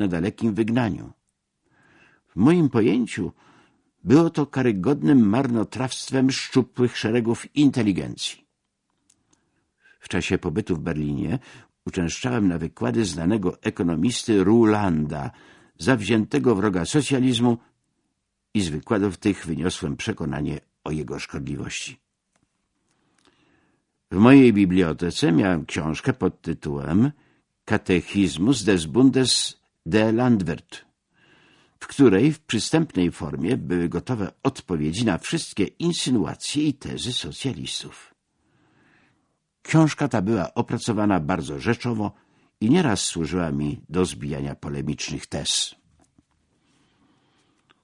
na dalekim wygnaniu. W moim pojęciu było to karygodnym marnotrawstwem szczupłych szeregów inteligencji. W czasie pobytu w Berlinie uczęszczałem na wykłady znanego ekonomisty Rulanda, zawziętego wroga socjalizmu i z wykładów tych wyniosłem przekonanie o jego szkodliwości. W mojej bibliotece miałem książkę pod tytułem Katechizmus des Bundes der Landwirt, w której w przystępnej formie były gotowe odpowiedzi na wszystkie insynuacje i tezy socjalistów. Książka ta była opracowana bardzo rzeczowo i nieraz służyła mi do zbijania polemicznych tez.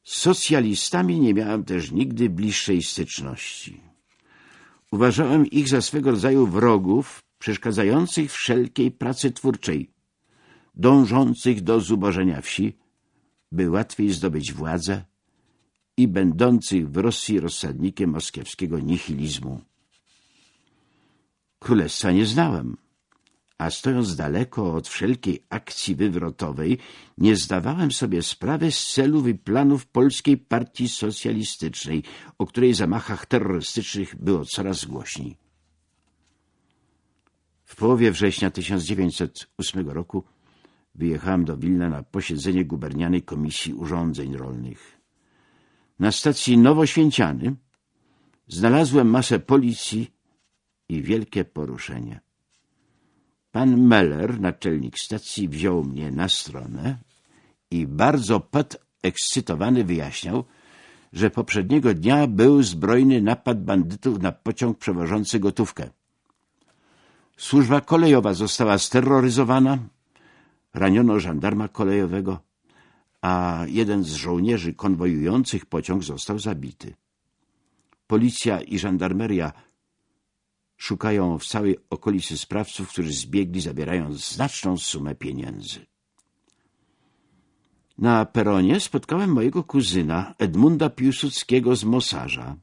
Z socjalistami nie miałem też nigdy bliższej styczności. Uważałem ich za swego rodzaju wrogów przeszkadzających wszelkiej pracy twórczej, dążących do zubożenia wsi, by łatwiej zdobyć władzę i będących w Rosji rozsadnikiem moskiewskiego nihilizmu. Królestwa nie znałem, a stojąc daleko od wszelkiej akcji wywrotowej, nie zdawałem sobie sprawy z celów i planów Polskiej Partii Socjalistycznej, o której zamachach terrorystycznych było coraz głośniej. W połowie września 1908 roku wyjechałem do Wilna na posiedzenie gubernianej Komisji Urządzeń Rolnych. Na stacji Nowoświęciany znalazłem masę policji i wielkie poruszenie. Pan Meller, naczelnik stacji, wziął mnie na stronę i bardzo podekscytowany wyjaśniał, że poprzedniego dnia był zbrojny napad bandytów na pociąg przewożący gotówkę. Służba kolejowa została steroryzowana, raniono żandarma kolejowego, a jeden z żołnierzy konwojujących pociąg został zabity. Policja i żandarmeria szukają w całej okolicy sprawców, którzy zbiegli, zabierając znaczną sumę pieniędzy. Na peronie spotkałem mojego kuzyna Edmunda Piłsudskiego z Mosarza,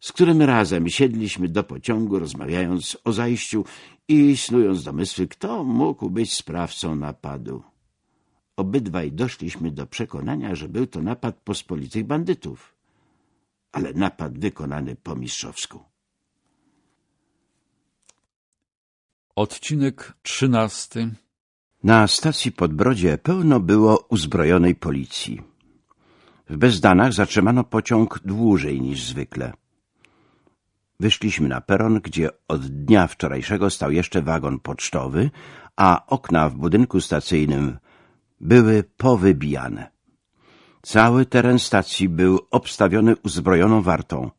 z którym razem siedliśmy do pociągu, rozmawiając o zajściu i snując domysły, kto mógł być sprawcą napadu. Obydwaj doszliśmy do przekonania, że był to napad pospolitych bandytów, ale napad wykonany po mistrzowsku. Odcinek trzynasty Na stacji Podbrodzie pełno było uzbrojonej policji. W Bezdanach zatrzymano pociąg dłużej niż zwykle. Wyszliśmy na peron, gdzie od dnia wczorajszego stał jeszcze wagon pocztowy, a okna w budynku stacyjnym były powybijane. Cały teren stacji był obstawiony uzbrojoną wartą.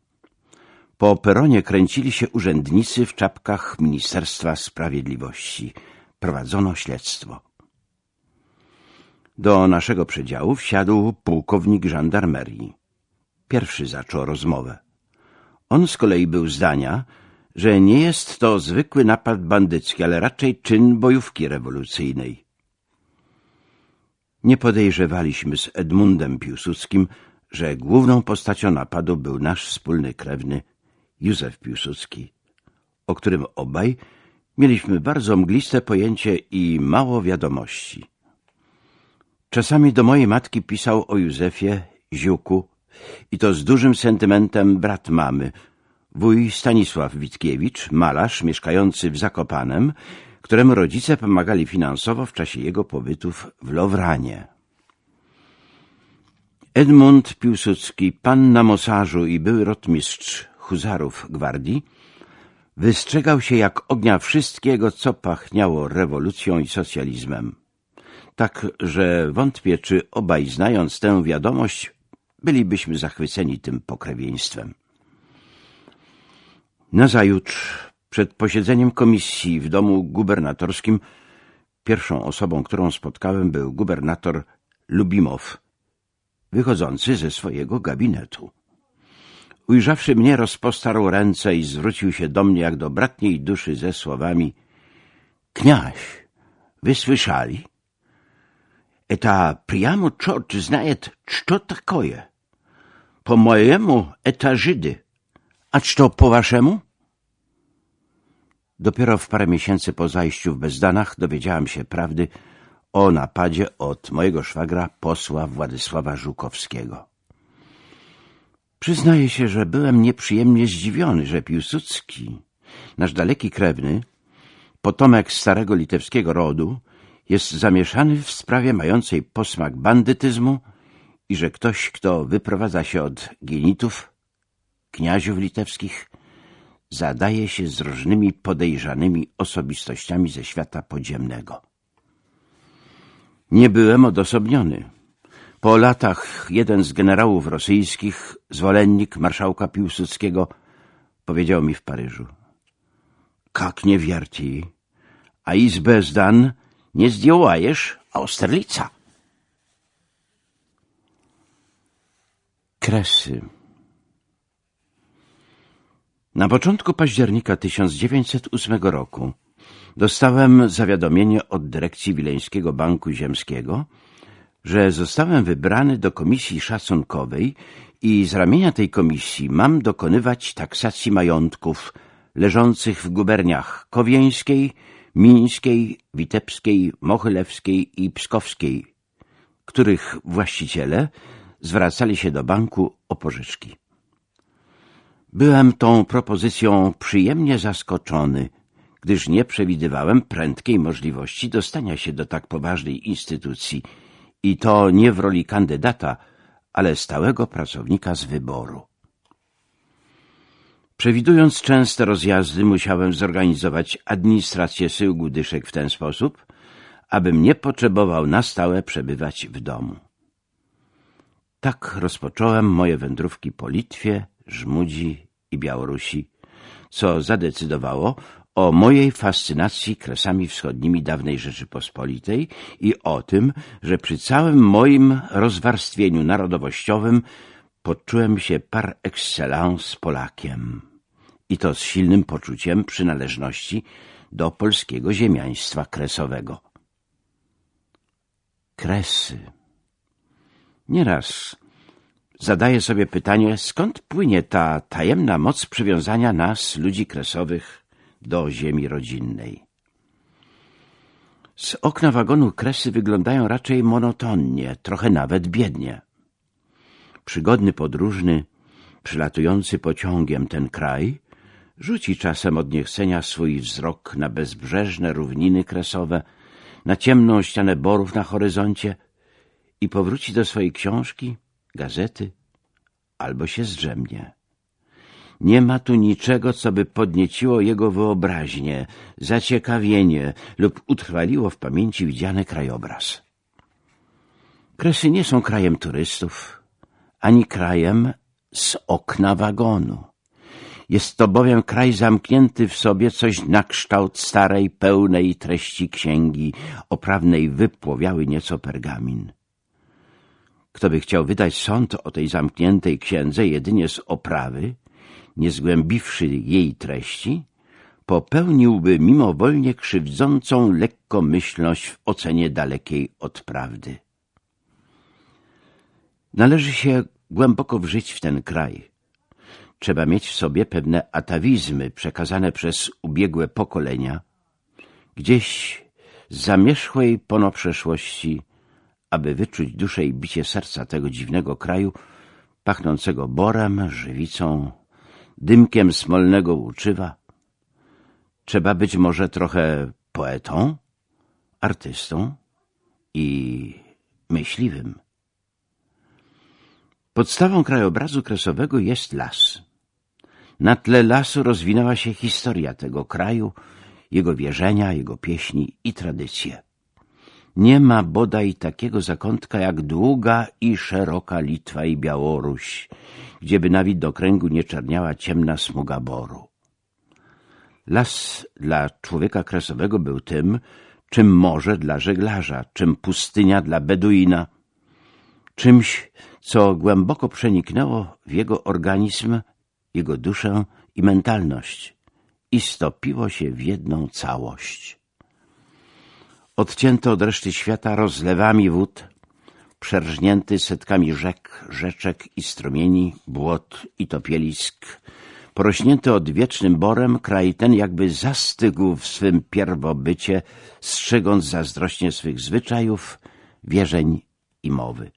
Po peronie kręcili się urzędnicy w czapkach Ministerstwa Sprawiedliwości. Prowadzono śledztwo. Do naszego przedziału wsiadł pułkownik żandarmerii. Pierwszy zaczął rozmowę. On z kolei był zdania, że nie jest to zwykły napad bandycki, ale raczej czyn bojówki rewolucyjnej. Nie podejrzewaliśmy z Edmundem Piłsudskim, że główną postacią napadu był nasz wspólny krewny Józef Piłsudski, o którym obaj mieliśmy bardzo mgliste pojęcie i mało wiadomości. Czasami do mojej matki pisał o Józefie, Ziuku i to z dużym sentymentem brat mamy, wuj Stanisław Witkiewicz, malarz mieszkający w Zakopanem, któremu rodzice pomagali finansowo w czasie jego pobytów w Lowranie. Edmund Piłsudski, pan na Mosarzu i były rotmistrz huzarów gwardii, wystrzegał się jak ognia wszystkiego, co pachniało rewolucją i socjalizmem. Tak, że wątpię, czy obaj znając tę wiadomość, bylibyśmy zachwyceni tym pokrewieństwem. Nazajutrz, przed posiedzeniem komisji w domu gubernatorskim, pierwszą osobą, którą spotkałem, był gubernator Lubimow, wychodzący ze swojego gabinetu. Ujrzawszy mnie, rozpostarł ręce i zwrócił się do mnie jak do bratniej duszy ze słowami — Kniaś, wy priamo czort znajet, co takoje. Po mojemu eta Żydy, a co po waszemu? Dopiero w parę miesięcy po zajściu w Bezdanach dowiedziałam się prawdy o napadzie od mojego szwagra posła Władysława Żukowskiego. Przyznaję się, że byłem nieprzyjemnie zdziwiony, że Piłsudski, nasz daleki krewny, potomek starego litewskiego rodu, jest zamieszany w sprawie mającej posmak bandytyzmu i że ktoś, kto wyprowadza się od genitów, kniaziów litewskich, zadaje się z różnymi podejrzanymi osobistościami ze świata podziemnego. Nie byłem odosobniony. Po latach jeden z generałów rosyjskich, zwolennik marszałka Piłsudskiego, powiedział mi w Paryżu. Jak nie wierti, a izbę zdan nie zdjąłajesz Austerlica. Kresy Na początku października 1908 roku dostałem zawiadomienie od dyrekcji Wileńskiego Banku Ziemskiego, że zostałem wybrany do komisji szacunkowej i z ramienia tej komisji mam dokonywać taksacji majątków leżących w guberniach Kowieńskiej, Mińskiej, Witebskiej, Mochylewskiej i Pskowskiej, których właściciele zwracali się do banku o pożyczki. Byłem tą propozycją przyjemnie zaskoczony, gdyż nie przewidywałem prędkiej możliwości dostania się do tak poważnej instytucji i to nie w roli kandydata, ale stałego pracownika z wyboru. Przewidując częste rozjazdy, musiałem zorganizować administrację syłgu dyszek w ten sposób, abym nie potrzebował na stałe przebywać w domu. Tak rozpocząłem moje wędrówki po Litwie, Żmudzi i Białorusi, co zadecydowało o mojej fascynacji kresami wschodnimi dawnej Rzeczypospolitej i o tym, że przy całym moim rozwarstwieniu narodowościowym poczułem się par excellence Polakiem i to z silnym poczuciem przynależności do polskiego ziemiaństwa kresowego. Kresy. Nieraz zadaję sobie pytanie, skąd płynie ta tajemna moc przywiązania nas, ludzi kresowych, do ziemi rodzinnej. Z okna wagonu kresy wyglądają raczej monotonnie, trochę nawet biednie. Przygodny podróżny, przylatujący pociągiem ten kraj, rzuci czasem od niechcenia swój wzrok na bezbrzeżne równiny kresowe, na ciemną ścianę borów na horyzoncie i powróci do swojej książki, gazety albo się zdrzemnie. Nie ma tu niczego, co by podnieciło jego wyobraźnię, zaciekawienie lub utrwaliło w pamięci widziany krajobraz. Kresy nie są krajem turystów, ani krajem z okna wagonu. Jest to bowiem kraj zamknięty w sobie coś na kształt starej, pełnej treści księgi, oprawnej wypłowiały nieco pergamin. Kto by chciał wydać sąd o tej zamkniętej księdze jedynie z oprawy, nie zgłębiwszy jej treści, popełniłby mimowolnie krzywdzącą lekkomyślność w ocenie dalekiej od prawdy. Należy się głęboko wżyć w ten kraj. Trzeba mieć w sobie pewne atawizmy przekazane przez ubiegłe pokolenia, gdzieś z zamierzchłej pono przeszłości, aby wyczuć duszę i bicie serca tego dziwnego kraju, pachnącego borem, żywicą, dymkiem smolnego łuczywa. Trzeba być może trochę poetą, artystą i myśliwym. Podstawą krajobrazu kresowego jest las. Na tle lasu rozwinęła się historia tego kraju, jego wierzenia, jego pieśni i tradycje. Nie ma bodaj takiego zakątka jak długa i szeroka Litwa i Białoruś, gdzieby na do kręgu nie czerniała ciemna smuga boru. Las dla człowieka kresowego był tym, czym morze dla żeglarza, czym pustynia dla beduina, czymś, co głęboko przeniknęło w jego organizm, jego duszę i mentalność i stopiło się w jedną całość. Odcięto od reszty świata rozlewami wód, przerżnięty setkami rzek, rzeczek i strumieni, błot i topielisk, Porośnięty odwiecznym borem, kraj ten jakby zastygł w swym pierwobycie, strzegąc zazdrośnie swych zwyczajów, wierzeń i mowy.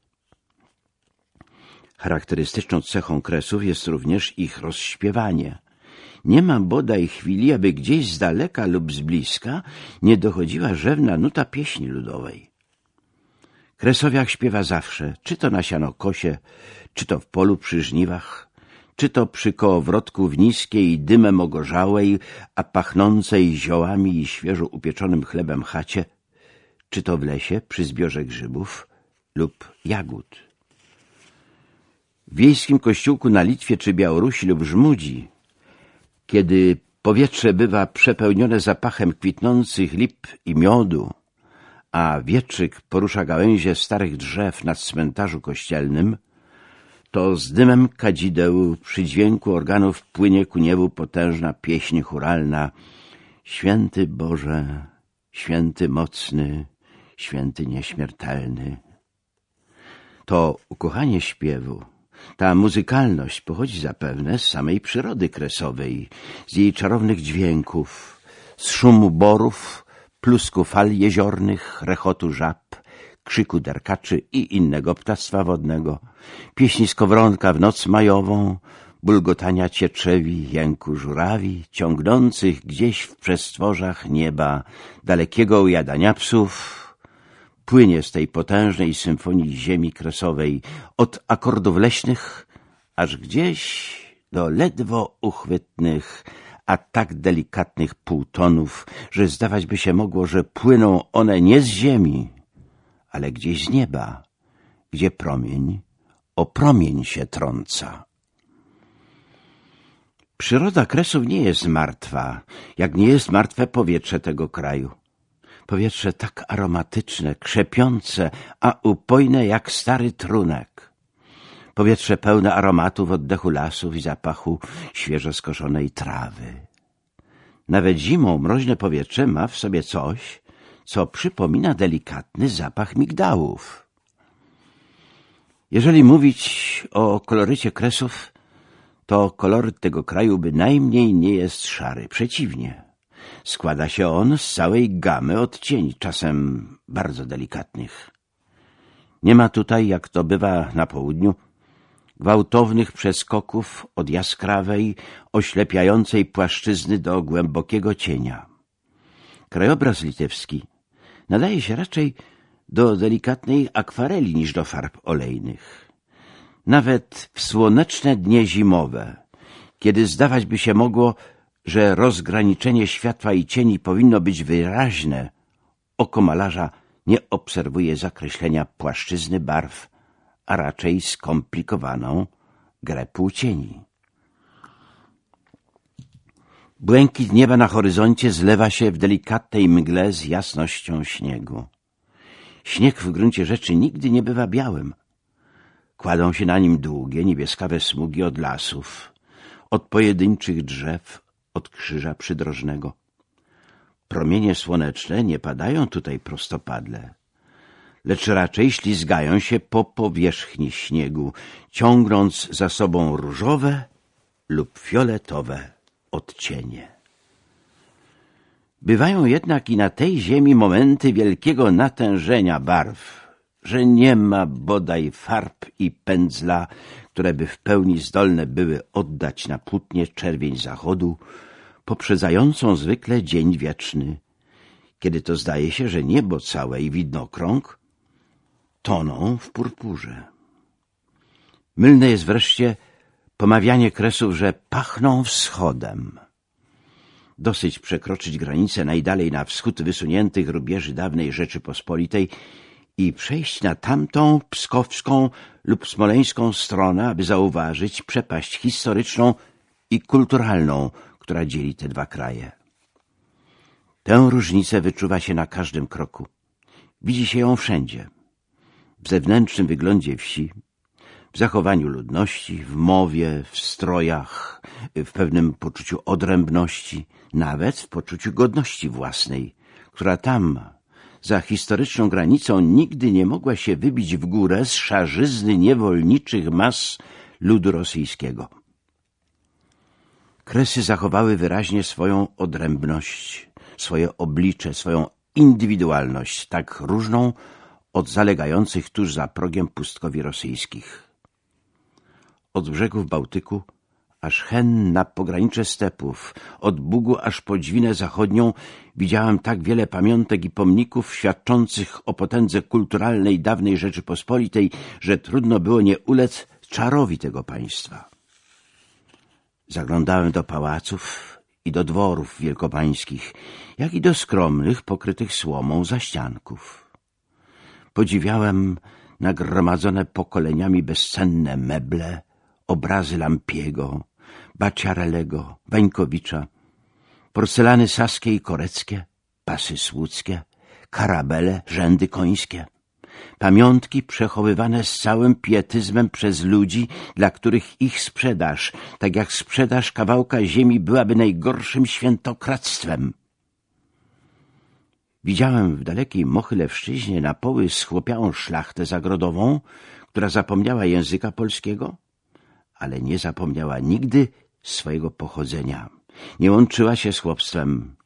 Charakterystyczną cechą kresów jest również ich rozśpiewanie. Nie ma bodaj chwili, aby gdzieś z daleka lub z bliska nie dochodziła rzewna nuta pieśni ludowej. Kresowiak śpiewa zawsze, czy to na sianokosie, czy to w polu przy żniwach, czy to przy kołowrotku w niskiej, dymem ogorzałej, a pachnącej ziołami i świeżo upieczonym chlebem chacie, czy to w lesie przy zbiorze grzybów lub jagód. W wiejskim kościółku na Litwie czy Białorusi lub Żmudzi, kiedy powietrze bywa przepełnione zapachem kwitnących lip i miodu, a wietrzyk porusza gałęzie starych drzew nad cmentarzu kościelnym, to z dymem kadzideł przy dźwięku organów płynie ku niebu potężna pieśń churalna Święty Boże, święty mocny, święty nieśmiertelny. To ukochanie śpiewu, ta muzykalność pochodzi zapewne z samej przyrody kresowej, z jej czarownych dźwięków, z szumu borów, plusku fal jeziornych, rechotu żab, krzyku derkaczy i innego ptactwa wodnego, pieśni skowronka w noc majową, bulgotania cieczewi, jęku żurawi, ciągnących gdzieś w przestworzach nieba, dalekiego ujadania psów, płynie z tej potężnej symfonii ziemi kresowej, od akordów leśnych, aż gdzieś do ledwo uchwytnych, a tak delikatnych półtonów, że zdawać by się mogło, że płyną one nie z ziemi, ale gdzieś z nieba, gdzie promień o promień się trąca. Przyroda Kresów nie jest martwa, jak nie jest martwe powietrze tego kraju. Powietrze tak aromatyczne, krzepiące, a upojne jak stary trunek. Powietrze pełne aromatów oddechu lasów i zapachu świeżo skoszonej trawy. Nawet zimą mroźne powietrze ma w sobie coś, co przypomina delikatny zapach migdałów. Jeżeli mówić o kolorycie kresów, to koloryt tego kraju bynajmniej nie jest szary. Przeciwnie, składa się on z całej gamy odcieni, czasem bardzo delikatnych. Nie ma tutaj, jak to bywa na południu, gwałtownych przeskoków od jaskrawej, oślepiającej płaszczyzny do głębokiego cienia. Krajobraz litewski nadaje się raczej do delikatnej akwareli niż do farb olejnych. Nawet w słoneczne dnie zimowe, kiedy zdawać by się mogło, że rozgraniczenie światła i cieni powinno być wyraźne, oko malarza nie obserwuje zakreślenia płaszczyzny barw, a raczej skomplikowaną grę płcieni. Błękit nieba na horyzoncie zlewa się w delikatnej mgle z jasnością śniegu. Śnieg w gruncie rzeczy nigdy nie bywa białym. Kładą się na nim długie, niebieskawe smugi od lasów, od pojedynczych drzew, od krzyża przydrożnego. Promienie słoneczne nie padają tutaj prostopadle, lecz raczej ślizgają się po powierzchni śniegu, ciągnąc za sobą różowe lub fioletowe odcienie. Bywają jednak i na tej ziemi momenty wielkiego natężenia barw, że nie ma bodaj farb i pędzla, które by w pełni zdolne były oddać na płótnie czerwień zachodu, poprzedzającą zwykle dzień wieczny, kiedy to zdaje się, że niebo całe i widnokrąg toną w purpurze. Mylne jest wreszcie pomawianie kresów, że pachną wschodem. Dosyć przekroczyć granicę najdalej na wschód wysuniętych rubieży dawnej Rzeczypospolitej i przejść na tamtą pskowską lub smoleńską stronę, aby zauważyć przepaść historyczną i kulturalną, która dzieli te dwa kraje. Tę różnicę wyczuwa się na każdym kroku. Widzi się ją wszędzie. W zewnętrznym wyglądzie wsi, w zachowaniu ludności, w mowie, w strojach, w pewnym poczuciu odrębności, nawet w poczuciu godności własnej, która tam, za historyczną granicą, nigdy nie mogła się wybić w górę z szarzyzny niewolniczych mas ludu rosyjskiego. Kresy zachowały wyraźnie swoją odrębność, swoje oblicze, swoją indywidualność, tak różną od zalegających tuż za progiem pustkowi rosyjskich. Od brzegów Bałtyku aż hen na pogranicze stepów, od Bugu aż po Dźwinę Zachodnią widziałem tak wiele pamiątek i pomników świadczących o potędze kulturalnej dawnej Rzeczypospolitej, że trudno było nie ulec czarowi tego państwa. Zaglądałem do pałaców i do dworów wielkopańskich, jak i do skromnych, pokrytych słomą zaścianków. Podziwiałem nagromadzone pokoleniami bezcenne meble, obrazy Lampiego, Baciarelego, Wańkowicza, porcelany saskie i koreckie, pasy słudzkie, karabele, rzędy końskie – Pamiątki przechowywane z całym pietyzmem przez ludzi, dla których ich sprzedaż, tak jak sprzedaż kawałka ziemi, byłaby najgorszym świętokradztwem. Widziałem w dalekiej Mochylewszczyźnie na poły schłopiałą szlachtę zagrodową, która zapomniała języka polskiego, ale nie zapomniała nigdy swojego pochodzenia. Nie łączyła się z chłopstwem,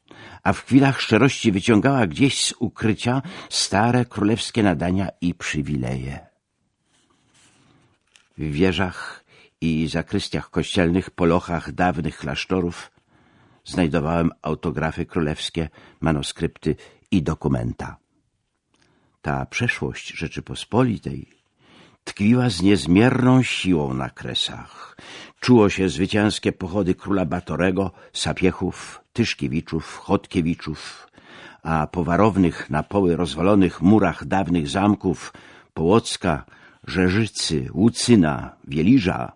a w chwilach szczerości wyciągała gdzieś z ukrycia stare królewskie nadania i przywileje. W wieżach i zakrystiach kościelnych, po lochach dawnych klasztorów znajdowałem autografy królewskie, manuskrypty i dokumenta. Ta przeszłość Rzeczypospolitej tkwiła z niezmierną siłą na kresach. Czuło się zwycięskie pochody króla Batorego, Sapiechów, Tyszkiewiczów, Chodkiewiczów, a po warownych na poły rozwalonych murach dawnych zamków Połocka, Rzeżycy, Łucyna, Wieliża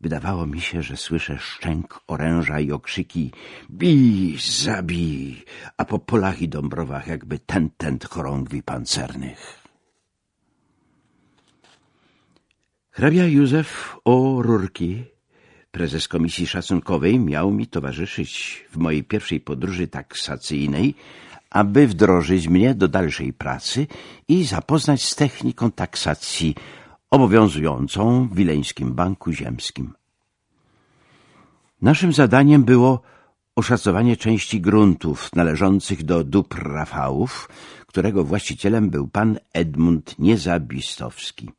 Wydawało mi się, że słyszę szczęk oręża i okrzyki bij, zabij, a po polach i dąbrowach jakby ten chorągwi pancernych. Hrabia Józef O. Rurki, prezes Komisji Szacunkowej, miał mi towarzyszyć w mojej pierwszej podróży taksacyjnej, aby wdrożyć mnie do dalszej pracy i zapoznać z techniką taksacji obowiązującą w Wileńskim Banku Ziemskim. Naszym zadaniem było oszacowanie części gruntów należących do dóbr Rafałów, którego właścicielem był pan Edmund Niezabistowski.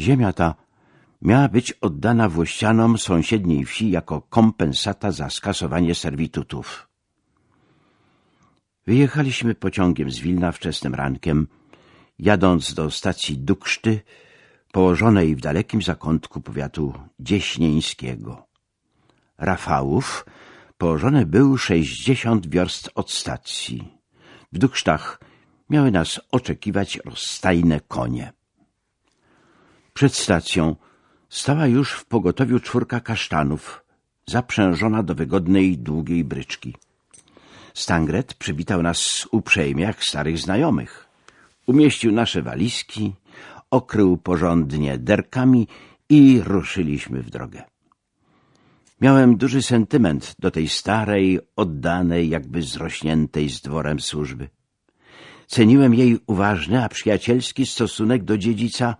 Ziemia ta miała być oddana włościanom sąsiedniej wsi jako kompensata za skasowanie serwitutów. Wyjechaliśmy pociągiem z Wilna wczesnym rankiem, jadąc do stacji Dukszty, położonej w dalekim zakątku powiatu dzieśnieńskiego. Rafałów położony był sześćdziesiąt wiorst od stacji. W Duksztach miały nas oczekiwać rozstajne konie. Przed stacją stała już w pogotowiu czwórka kasztanów, zaprzężona do wygodnej, długiej bryczki. Stangret przywitał nas uprzejmie jak starych znajomych. Umieścił nasze walizki, okrył porządnie derkami i ruszyliśmy w drogę. Miałem duży sentyment do tej starej, oddanej, jakby zrośniętej z dworem służby. Ceniłem jej uważny, a przyjacielski stosunek do dziedzica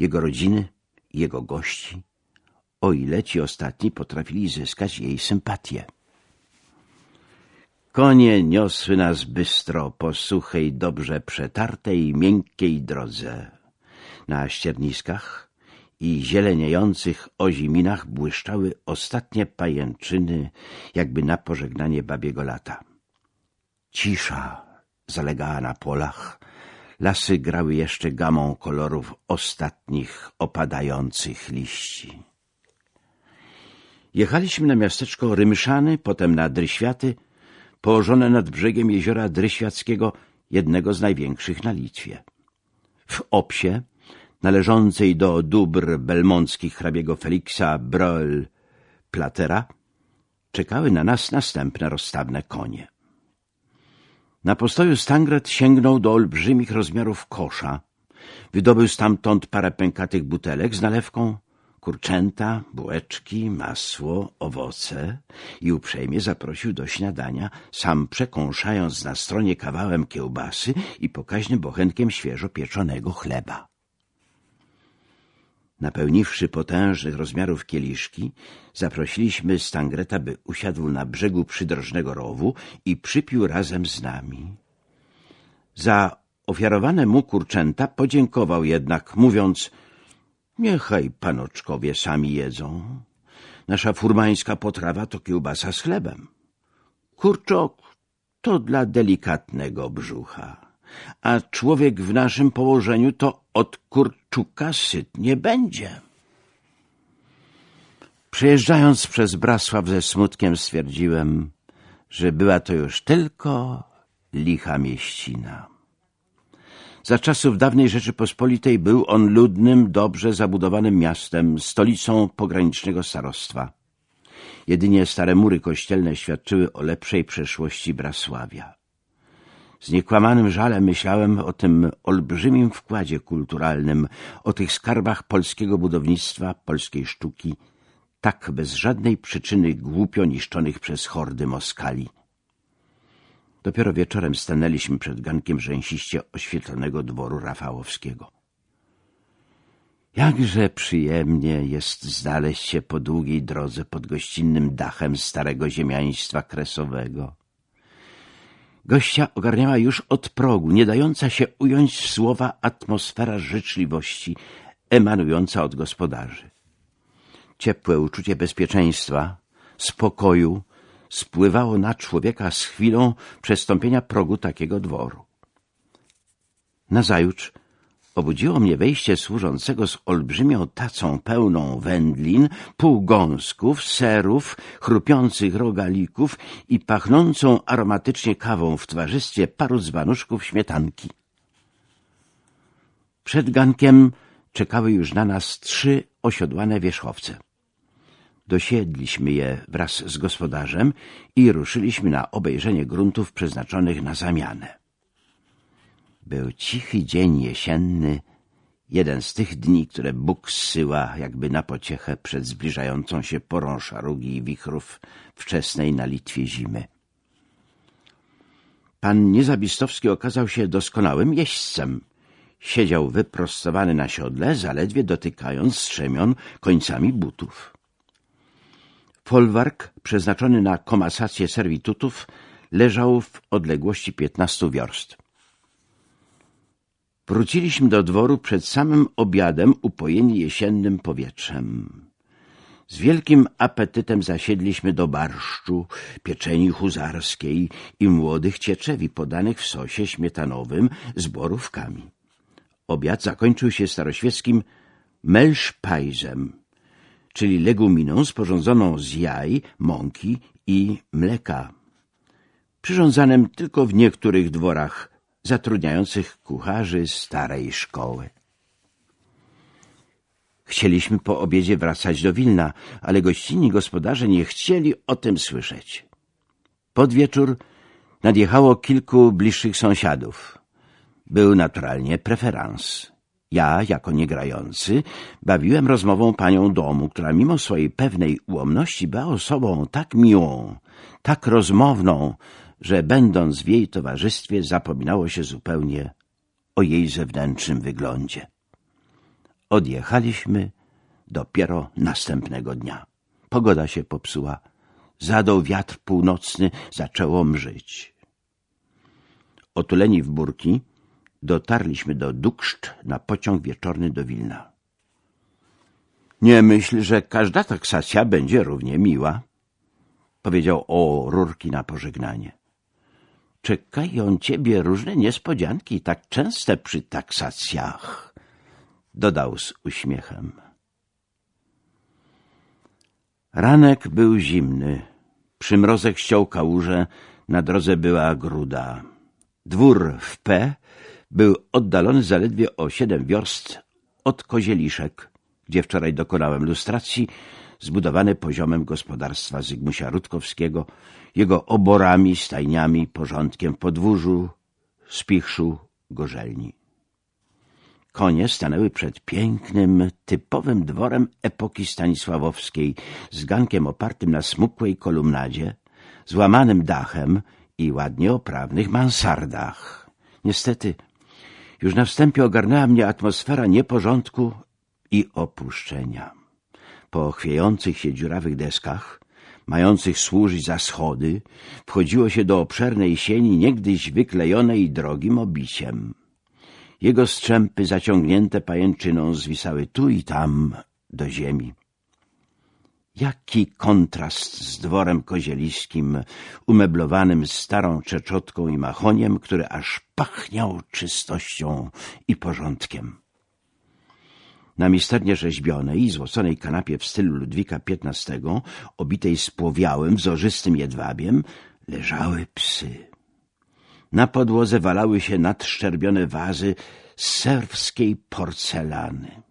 jego rodziny jego gości, o ile ci ostatni potrafili zyskać jej sympatię. Konie niosły nas bystro po suchej, dobrze przetartej, miękkiej drodze. Na ścierniskach i zieleniejących oziminach błyszczały ostatnie pajęczyny, jakby na pożegnanie babiego lata. Cisza zalegała na polach, Lasy grały jeszcze gamą kolorów ostatnich opadających liści. Jechaliśmy na miasteczko Rymszany, potem na Dryświaty, położone nad brzegiem jeziora Dryświackiego, jednego z największych na Litwie. W Opsie, należącej do dóbr belmonckich hrabiego Feliksa Broel Platera, czekały na nas następne rozstawne konie. Na postoju Stangret sięgnął do olbrzymich rozmiarów kosza. Wydobył stamtąd parę pękatych butelek z nalewką, kurczęta, bułeczki, masło, owoce i uprzejmie zaprosił do śniadania, sam przekąszając na stronie kawałem kiełbasy i pokaźnym bochenkiem świeżo pieczonego chleba. Napełniwszy potężnych rozmiarów kieliszki, zaprosiliśmy Stangreta, by usiadł na brzegu przydrożnego rowu i przypił razem z nami. Za ofiarowane mu kurczęta podziękował jednak, mówiąc — niechaj panoczkowie sami jedzą. Nasza furmańska potrawa to kiełbasa z chlebem. Kurczok to dla delikatnego brzucha a człowiek w naszym położeniu to od kurczuka syt nie będzie. Przejeżdżając przez Brasław ze smutkiem stwierdziłem, że była to już tylko licha mieścina. Za czasów dawnej Rzeczypospolitej był on ludnym, dobrze zabudowanym miastem, stolicą pogranicznego starostwa. Jedynie stare mury kościelne świadczyły o lepszej przeszłości Brasławia. Z niekłamanym żalem myślałem o tym olbrzymim wkładzie kulturalnym, o tych skarbach polskiego budownictwa, polskiej sztuki, tak bez żadnej przyczyny głupio niszczonych przez hordy Moskali. Dopiero wieczorem stanęliśmy przed gankiem rzęsiście oświetlonego dworu Rafałowskiego. Jakże przyjemnie jest znaleźć się po długiej drodze pod gościnnym dachem starego ziemiaństwa kresowego. Gościa ogarniała już od progu, nie dająca się ująć w słowa atmosfera życzliwości emanująca od gospodarzy. Ciepłe uczucie bezpieczeństwa, spokoju spływało na człowieka z chwilą przestąpienia progu takiego dworu. Nazajutrz Obudziło mnie wejście służącego z olbrzymią tacą pełną wędlin, półgąsków, serów, chrupiących rogalików i pachnącą aromatycznie kawą w towarzystwie paru zwanuszków śmietanki. Przed gankiem czekały już na nas trzy osiodłane wierzchowce. Dosiedliśmy je wraz z gospodarzem i ruszyliśmy na obejrzenie gruntów przeznaczonych na zamianę. Był cichy dzień jesienny, jeden z tych dni, które Bóg zsyła jakby na pociechę przed zbliżającą się porą szarugi i wichrów wczesnej na Litwie zimy. Pan Niezabistowski okazał się doskonałym jeźdźcem. Siedział wyprostowany na siodle, zaledwie dotykając strzemion końcami butów. Folwark, przeznaczony na komasację serwitutów, leżał w odległości piętnastu wiorst. Wróciliśmy do dworu przed samym obiadem, upojeni jesiennym powietrzem. Z wielkim apetytem zasiedliśmy do barszczu, pieczeni huzarskiej i młodych cieczewi podanych w sosie śmietanowym z borówkami. Obiad zakończył się staroświeckim melszpajzem, czyli leguminą sporządzoną z jaj, mąki i mleka, przyrządzanym tylko w niektórych dworach zatrudniających kucharzy starej szkoły. Chcieliśmy po obiedzie wracać do Wilna, ale gościnni gospodarze nie chcieli o tym słyszeć. Pod wieczór nadjechało kilku bliższych sąsiadów. Był naturalnie preferans. Ja, jako niegrający, bawiłem rozmową panią domu, która mimo swojej pewnej ułomności była osobą tak miłą, tak rozmowną, że będąc w jej towarzystwie zapominało się zupełnie o jej zewnętrznym wyglądzie. Odjechaliśmy dopiero następnego dnia. Pogoda się popsuła. Zadał wiatr północny, zaczęło mrzyć. Otuleni w burki, dotarliśmy do Dukszt na pociąg wieczorny do Wilna. Nie myśl, że każda taksacja będzie równie miła, powiedział o rurki na pożegnanie. Czekają ciebie różne niespodzianki, tak częste przy taksacjach, dodał z uśmiechem. Ranek był zimny. Przymrozek ściął kałuże, na drodze była gruda. Dwór w P był oddalony zaledwie o siedem wiorst od Kozieliszek, gdzie wczoraj dokonałem lustracji, zbudowany poziomem gospodarstwa Zygmusia Rutkowskiego, jego oborami, stajniami, porządkiem w podwórzu, spichrzu, gorzelni. Konie stanęły przed pięknym, typowym dworem epoki stanisławowskiej, z gankiem opartym na smukłej kolumnadzie, złamanym dachem i ładnie oprawnych mansardach. Niestety, już na wstępie ogarnęła mnie atmosfera nieporządku i opuszczenia. Po chwiejących się dziurawych deskach, mających służyć za schody, wchodziło się do obszernej sieni niegdyś wyklejonej drogim obiciem. Jego strzępy zaciągnięte pajęczyną zwisały tu i tam do ziemi. Jaki kontrast z dworem kozieliskim, umeblowanym starą czeczotką i machoniem, który aż pachniał czystością i porządkiem. Na misternie rzeźbionej i złoconej kanapie w stylu Ludwika XV, obitej spłowiałym, wzorzystym jedwabiem, leżały psy. Na podłodze walały się nadszczerbione wazy z serwskiej porcelany.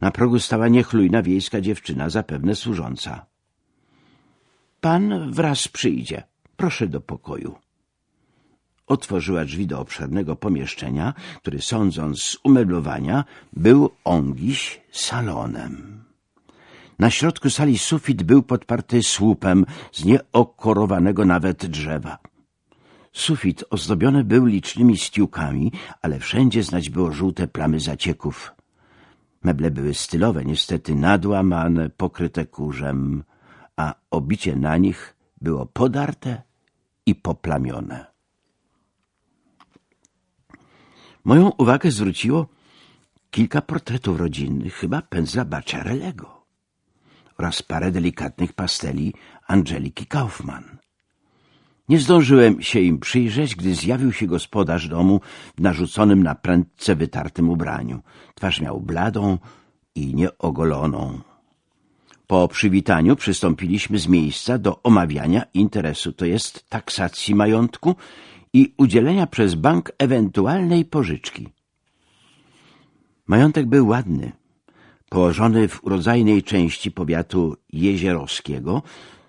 Na progu stała niechlujna wiejska dziewczyna, zapewne służąca. — Pan wraz przyjdzie. Proszę do pokoju. Otworzyła drzwi do obszernego pomieszczenia, który, sądząc z umeblowania, był ongiś salonem. Na środku sali sufit był podparty słupem z nieokorowanego nawet drzewa. Sufit ozdobiony był licznymi stiłkami, ale wszędzie znać było żółte plamy zacieków. Meble były stylowe, niestety nadłamane, pokryte kurzem, a obicie na nich było podarte i poplamione. Moją uwagę zwróciło kilka portretów rodzinnych, chyba pędzla Bacciarellego oraz parę delikatnych pasteli Angeliki Kaufmann. Nie zdążyłem się im przyjrzeć, gdy zjawił się gospodarz domu w narzuconym na prędce wytartym ubraniu. Twarz miał bladą i nieogoloną. Po przywitaniu przystąpiliśmy z miejsca do omawiania interesu, to jest taksacji majątku i udzielenia przez bank ewentualnej pożyczki. Majątek był ładny, położony w urodzajnej części powiatu jezierowskiego,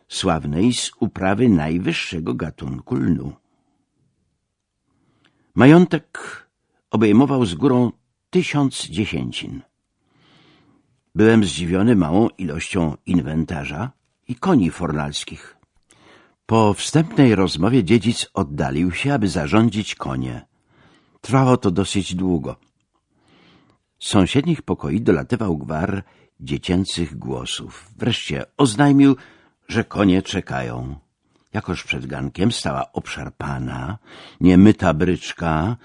sławnej z uprawy najwyższego gatunku lnu. Majątek obejmował z górą tysiąc dziesięcin. Byłem zdziwiony małą ilością inwentarza i koni fornalskich. Po wstępnej rozmowie dziedzic oddalił się, aby zarządzić konie. Trwało to dosyć długo. Z sąsiednich pokoi dolatywał gwar dziecięcych głosów. Wreszcie oznajmił, że konie czekają. Jakoż przed gankiem stała obszarpana, niemyta bryczka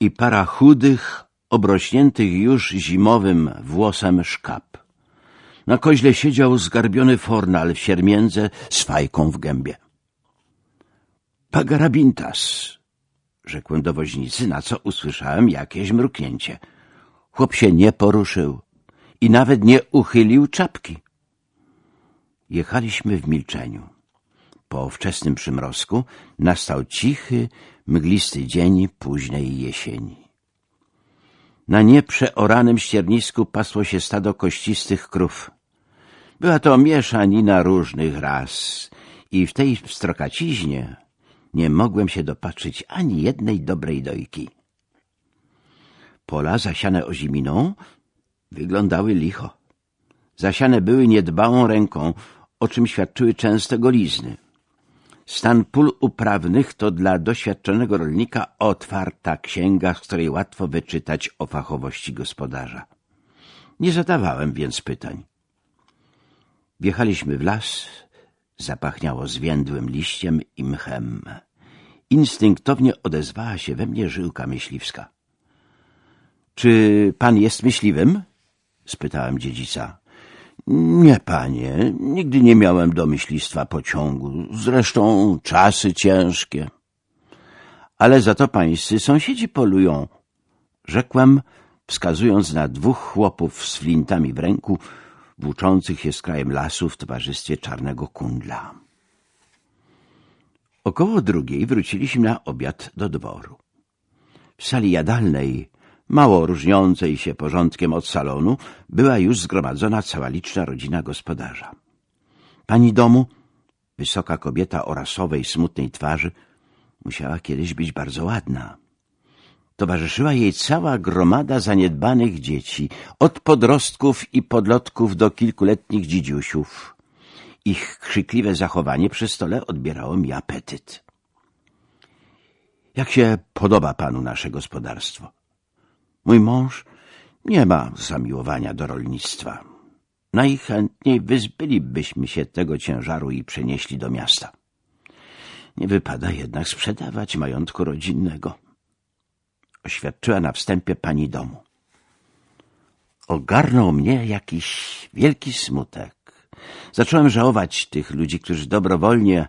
i para chudych, obrośniętych już zimowym włosem szkap. Na koźle siedział zgarbiony fornal w siermiędze z fajką w gębie. — Pagarabintas — rzekłem do woźnicy, na co usłyszałem jakieś mruknięcie. Chłop się nie poruszył i nawet nie uchylił czapki. Jechaliśmy w milczeniu. Po wczesnym przymrozku nastał cichy, mglisty dzień późnej jesieni. Na nieprzeoranym ściernisku pasło się stado kościstych krów. Była to mieszanina różnych ras i w tej pstrokaciźnie nie mogłem się dopatrzyć ani jednej dobrej dojki. Pola zasiane oziminą wyglądały licho. Zasiane były niedbałą ręką, o czym świadczyły częste golizny. Stan pól uprawnych to dla doświadczonego rolnika otwarta księga, z której łatwo wyczytać o fachowości gospodarza. Nie zadawałem więc pytań. Wjechaliśmy w las, zapachniało zwiędłym liściem i mchem. Instynktownie odezwała się we mnie żyłka myśliwska. — Czy pan jest myśliwym? — spytałem dziedzica. Nie, panie, nigdy nie miałem do myślistwa pociągu. Zresztą czasy ciężkie. Ale za to pańscy sąsiedzi polują, rzekłem, wskazując na dwóch chłopów z flintami w ręku, włóczących się z krajem lasu w towarzystwie czarnego kundla. Około drugiej wróciliśmy na obiad do dworu. W sali jadalnej mało różniącej się porządkiem od salonu, była już zgromadzona cała liczna rodzina gospodarza. Pani domu, wysoka kobieta o rasowej, smutnej twarzy, musiała kiedyś być bardzo ładna. Towarzyszyła jej cała gromada zaniedbanych dzieci, od podrostków i podlotków do kilkuletnich dzidziusiów. Ich krzykliwe zachowanie przy stole odbierało mi apetyt. Jak się podoba panu nasze gospodarstwo? Mój mąż Nie ma zamiłowania do rolnictwa. Najchętniej wyzbylibyśmy się tego ciężaru i przenieśli do miasta. Nie wypada jednak sprzedawać majątku rodzinnego. Oświadczyła na wstępie pani domu. Ogarnął mnie jakiś wielki smutek. Zacząłem żałować tych ludzi, którzy dobrowolnie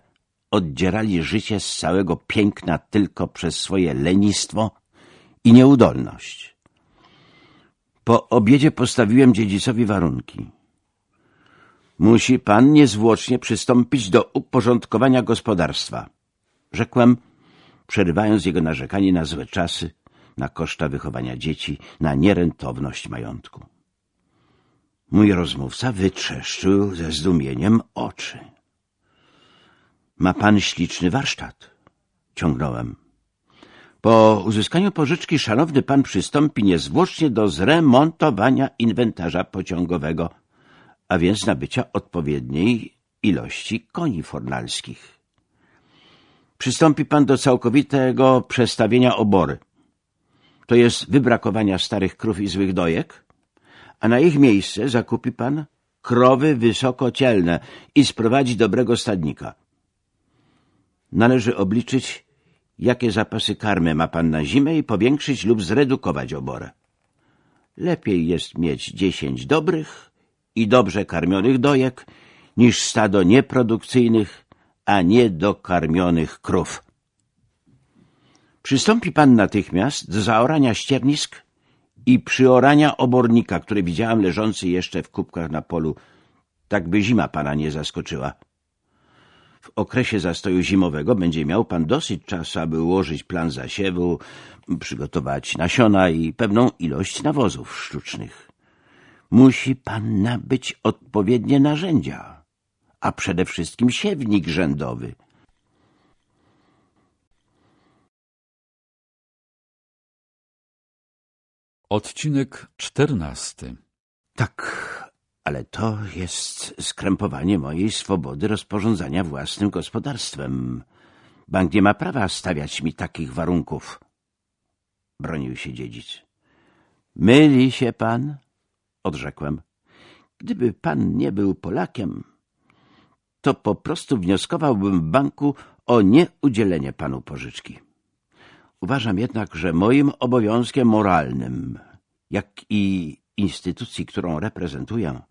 oddzierali życie z całego piękna tylko przez swoje lenistwo i nieudolność. Po obiedzie postawiłem dziedzicowi warunki. Musi pan niezwłocznie przystąpić do uporządkowania gospodarstwa, rzekłem, przerywając jego narzekanie na złe czasy, na koszta wychowania dzieci, na nierentowność majątku. Mój rozmówca wytrzeszczył ze zdumieniem oczy. Ma pan śliczny warsztat, ciągnąłem. Po uzyskaniu pożyczki szanowny pan przystąpi niezwłocznie do zremontowania inwentarza pociągowego, a więc nabycia odpowiedniej ilości koni fornalskich. Przystąpi pan do całkowitego przestawienia obory. To jest wybrakowania starych krów i złych dojek, a na ich miejsce zakupi pan krowy wysokocielne i sprowadzi dobrego stadnika. Należy obliczyć, jakie zapasy karmy ma pan na zimę i powiększyć lub zredukować oborę. Lepiej jest mieć dziesięć dobrych i dobrze karmionych dojek niż stado nieprodukcyjnych, a niedokarmionych krów. Przystąpi pan natychmiast do zaorania ściernisk i przyorania obornika, który widziałam leżący jeszcze w kubkach na polu, tak by zima pana nie zaskoczyła. W okresie zastoju zimowego będzie miał pan dosyć czasu, aby ułożyć plan zasiewu, przygotować nasiona i pewną ilość nawozów sztucznych. Musi pan nabyć odpowiednie narzędzia, a przede wszystkim siewnik rzędowy. Odcinek czternasty Tak, ale to jest skrępowanie mojej swobody rozporządzania własnym gospodarstwem. Bank nie ma prawa stawiać mi takich warunków. Bronił się dziedzic. Myli się pan? Odrzekłem. Gdyby pan nie był Polakiem, to po prostu wnioskowałbym w banku o nieudzielenie panu pożyczki. Uważam jednak, że moim obowiązkiem moralnym, jak i instytucji, którą reprezentuję,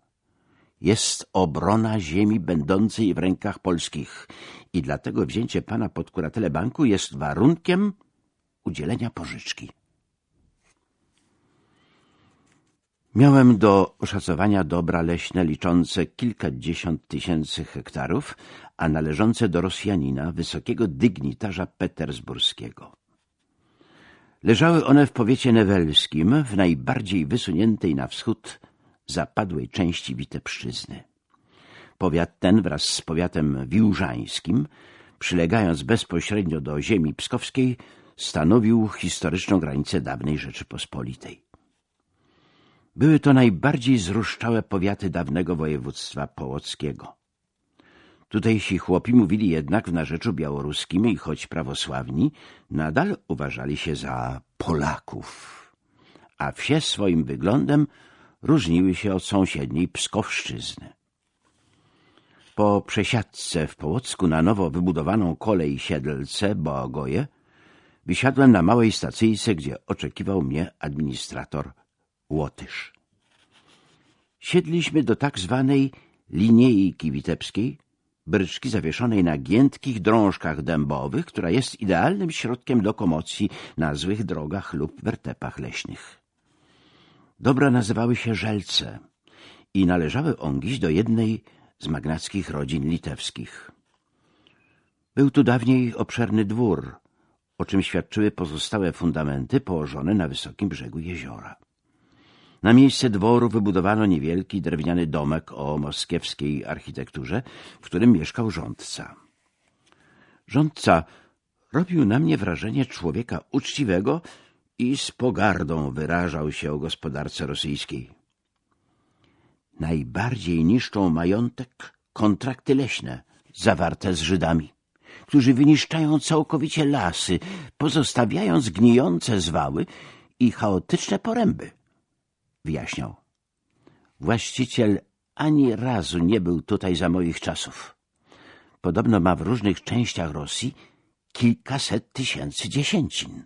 jest obrona ziemi będącej w rękach polskich i dlatego wzięcie pana pod kuratelę banku jest warunkiem udzielenia pożyczki. Miałem do oszacowania dobra leśne liczące kilkadziesiąt tysięcy hektarów, a należące do Rosjanina, wysokiego dygnitarza petersburskiego. Leżały one w powiecie newelskim, w najbardziej wysuniętej na wschód zapadłej części Witebszczyzny. Powiat ten wraz z powiatem wiłżańskim, przylegając bezpośrednio do ziemi pskowskiej, stanowił historyczną granicę dawnej Rzeczypospolitej. Były to najbardziej zruszczałe powiaty dawnego województwa połockiego. Tutejsi chłopi mówili jednak w narzeczu białoruskim i choć prawosławni, nadal uważali się za Polaków, a wsie swoim wyglądem różniły się od sąsiedniej Pskowszczyzny. Po przesiadce w Połocku na nowo wybudowaną kolej Siedlce Boagoje wysiadłem na małej stacyjce, gdzie oczekiwał mnie administrator Łotysz. Siedliśmy do tak zwanej linijki witebskiej, bryczki zawieszonej na giętkich drążkach dębowych, która jest idealnym środkiem lokomocji na złych drogach lub wertepach leśnych. Dobra nazywały się Żelce i należały ongiś do jednej z magnackich rodzin litewskich. Był tu dawniej obszerny dwór, o czym świadczyły pozostałe fundamenty położone na wysokim brzegu jeziora. Na miejsce dworu wybudowano niewielki drewniany domek o moskiewskiej architekturze, w którym mieszkał rządca. Rządca robił na mnie wrażenie człowieka uczciwego i z pogardą wyrażał się o gospodarce rosyjskiej. Najbardziej niszczą majątek kontrakty leśne zawarte z Żydami, którzy wyniszczają całkowicie lasy, pozostawiając gnijące zwały i chaotyczne poręby. Wyjaśniał. Właściciel ani razu nie był tutaj za moich czasów. Podobno ma w różnych częściach Rosji kilkaset tysięcy dziesięcin.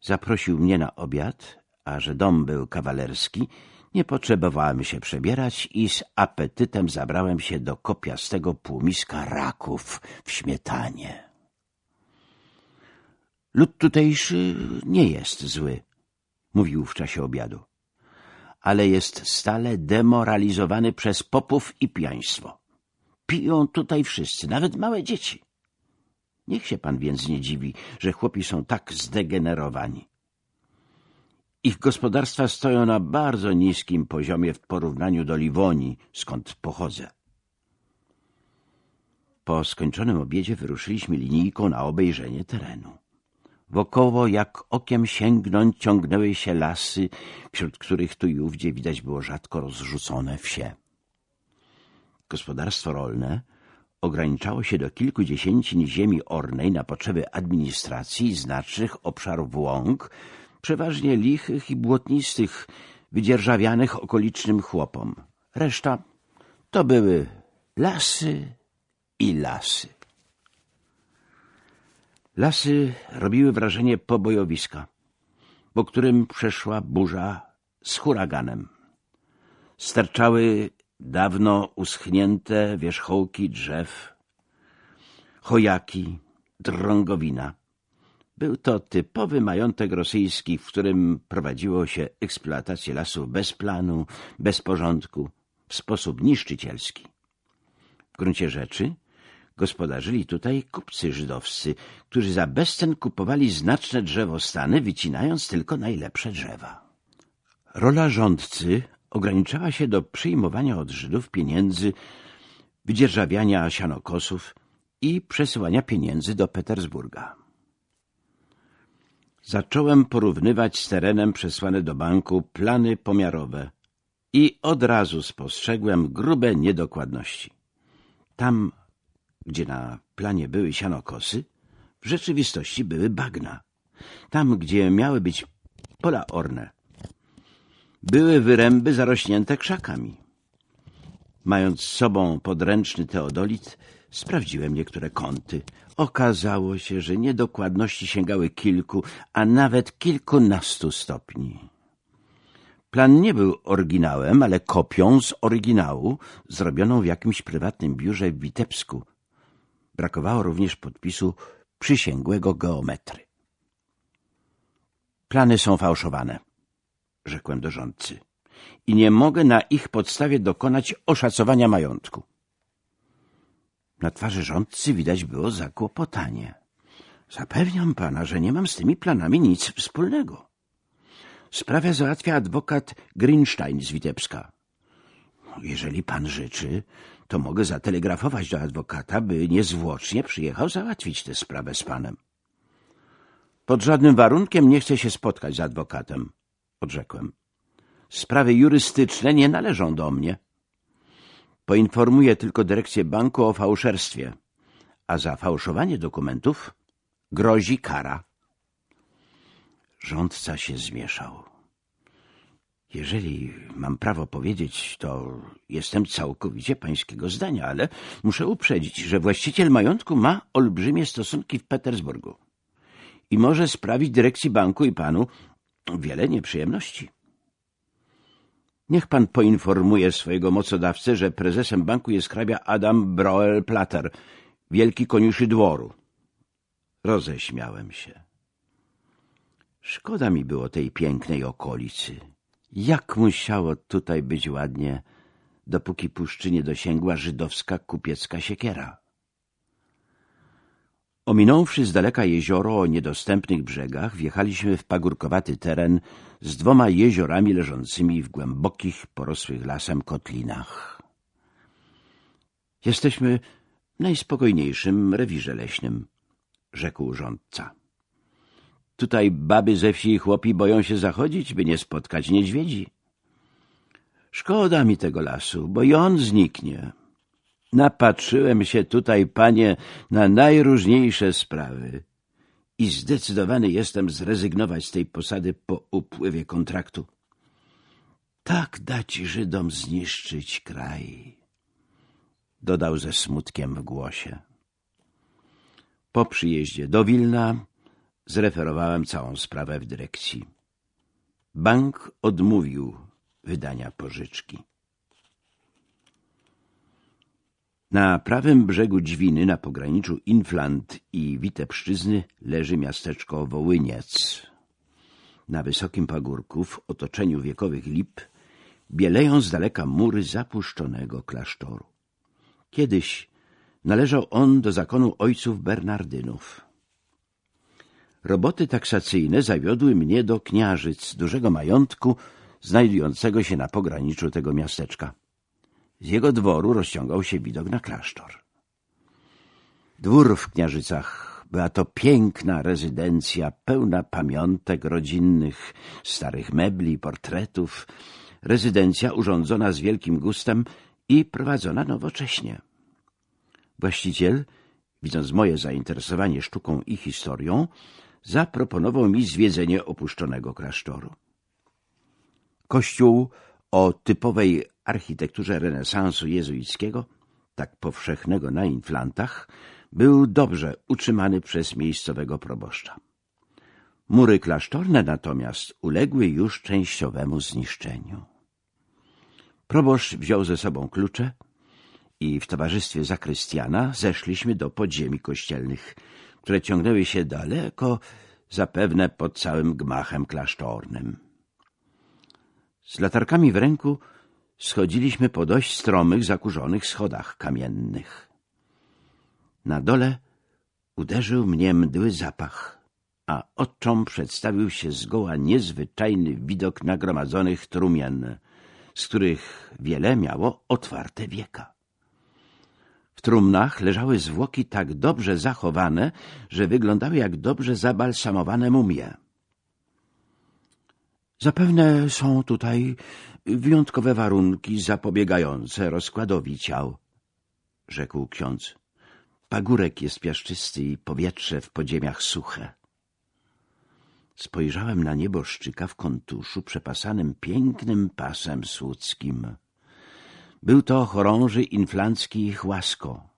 Zaprosił mnie na obiad, a że dom był kawalerski, nie potrzebowałem się przebierać i z apetytem zabrałem się do kopiastego półmiska raków w śmietanie. Lud tutejszy nie jest zły, mówił w czasie obiadu, ale jest stale demoralizowany przez popów i pijaństwo. Piją tutaj wszyscy, nawet małe dzieci. Niech się pan więc nie dziwi, że chłopi są tak zdegenerowani. Ich gospodarstwa stoją na bardzo niskim poziomie w porównaniu do Liwonii, skąd pochodzę. Po skończonym obiedzie wyruszyliśmy linijką na obejrzenie terenu. Wokoło jak okiem sięgnąć ciągnęły się lasy, wśród których tu i ówdzie widać było rzadko rozrzucone wsie. Gospodarstwo rolne ograniczało się do kilkudziesięcin ziemi ornej na potrzeby administracji znacznych obszarów łąk, przeważnie lichych i błotnistych, wydzierżawianych okolicznym chłopom. Reszta to były lasy i lasy. Lasy robiły wrażenie pobojowiska, po którym przeszła burza z huraganem. Sterczały dawno uschnięte wierzchołki drzew, chojaki, drągowina. Był to typowy majątek rosyjski, w którym prowadziło się eksploatację lasów bez planu, bez porządku, w sposób niszczycielski. W gruncie rzeczy gospodarzyli tutaj kupcy żydowscy, którzy za bezcen kupowali znaczne drzewostany, wycinając tylko najlepsze drzewa. Rola rządcy ograniczała się do przyjmowania od Żydów pieniędzy, wydzierżawiania sianokosów i przesyłania pieniędzy do Petersburga. Zacząłem porównywać z terenem przesłane do banku plany pomiarowe i od razu spostrzegłem grube niedokładności. Tam, gdzie na planie były sianokosy, w rzeczywistości były bagna. Tam, gdzie miały być pola orne, były wyręby zarośnięte krzakami. Mając z sobą podręczny teodolit, sprawdziłem niektóre kąty. Okazało się, że niedokładności sięgały kilku, a nawet kilkunastu stopni. Plan nie był oryginałem, ale kopią z oryginału, zrobioną w jakimś prywatnym biurze w Witebsku. Brakowało również podpisu przysięgłego geometry. Plany są fałszowane rzekłem do rządcy, i nie mogę na ich podstawie dokonać oszacowania majątku. Na twarzy rządcy widać było zakłopotanie. Zapewniam pana, że nie mam z tymi planami nic wspólnego. Sprawę załatwia adwokat Greenstein z Witebska. Jeżeli pan życzy, to mogę zatelegrafować do adwokata, by niezwłocznie przyjechał załatwić tę sprawę z panem. Pod żadnym warunkiem nie chcę się spotkać z adwokatem, odrzekłem. Sprawy jurystyczne nie należą do mnie. Poinformuję tylko dyrekcję banku o fałszerstwie, a za fałszowanie dokumentów grozi kara. Rządca się zmieszał. Jeżeli mam prawo powiedzieć, to jestem całkowicie pańskiego zdania, ale muszę uprzedzić, że właściciel majątku ma olbrzymie stosunki w Petersburgu i może sprawić dyrekcji banku i panu wiele nieprzyjemności. Niech pan poinformuje swojego mocodawcę, że prezesem banku jest hrabia Adam Broel-Plater, wielki koniuszy dworu. Roześmiałem się. Szkoda mi było tej pięknej okolicy. Jak musiało tutaj być ładnie, dopóki puszczy nie dosięgła żydowska kupiecka siekiera. Ominąwszy z daleka jezioro o niedostępnych brzegach, wjechaliśmy w pagórkowaty teren z dwoma jeziorami leżącymi w głębokich, porosłych lasem kotlinach. Jesteśmy w najspokojniejszym rewirze leśnym, rzekł rządca. Tutaj baby ze wsi i chłopi boją się zachodzić, by nie spotkać niedźwiedzi. Szkoda mi tego lasu, bo i on zniknie. Napatrzyłem się tutaj, panie, na najróżniejsze sprawy i zdecydowany jestem zrezygnować z tej posady po upływie kontraktu. tak dać Żydom zniszczyć kraj. Dodał ze smutkiem w głosie. Po przyjeździe do Wilna zreferowałem całą sprawę w dyrekcji. Bank odmówił wydania pożyczki. Na prawym brzegu Dźwiny, na pograniczu Inflant i Witebszczyzny, leży miasteczko Wołyniec. Na wysokim pagórku, w otoczeniu wiekowych lip, bieleją z daleka mury zapuszczonego klasztoru. Kiedyś należał on do zakonu ojców Bernardynów. Roboty taksacyjne zawiodły mnie do Kniarzyc, dużego majątku znajdującego się na pograniczu tego miasteczka. Z jego dworu rozciągał się widok na klasztor. Dwór w Kniarzycach była to piękna rezydencja, pełna pamiątek rodzinnych, starych mebli, portretów. Rezydencja urządzona z wielkim gustem i prowadzona nowocześnie. Właściciel, widząc moje zainteresowanie sztuką i historią, zaproponował mi zwiedzenie opuszczonego klasztoru. Kościół o typowej architekturze renesansu jezuickiego, tak powszechnego na inflantach, był dobrze utrzymany przez miejscowego proboszcza. Mury klasztorne natomiast uległy już częściowemu zniszczeniu. Proboszcz wziął ze sobą klucze i w towarzystwie zakrystiana zeszliśmy do podziemi kościelnych, które ciągnęły się daleko, zapewne pod całym gmachem klasztornym. Z latarkami w ręku schodziliśmy po dość stromych, zakurzonych schodach kamiennych. Na dole uderzył mnie mdły zapach, a oczom przedstawił się zgoła niezwyczajny widok nagromadzonych trumien, z których wiele miało otwarte wieka. Trumnach leżały zwłoki tak dobrze zachowane, że wyglądały jak dobrze zabalsamowane mumie. Zapewne są tutaj wyjątkowe warunki zapobiegające rozkładowi ciał, rzekł ksiądz. Pagórek jest piaszczysty i powietrze w podziemiach suche. Spojrzałem na nieboszczyka w kontuszu przepasanym pięknym pasem słudzkim. Był to chorąży inflancki Chłasko,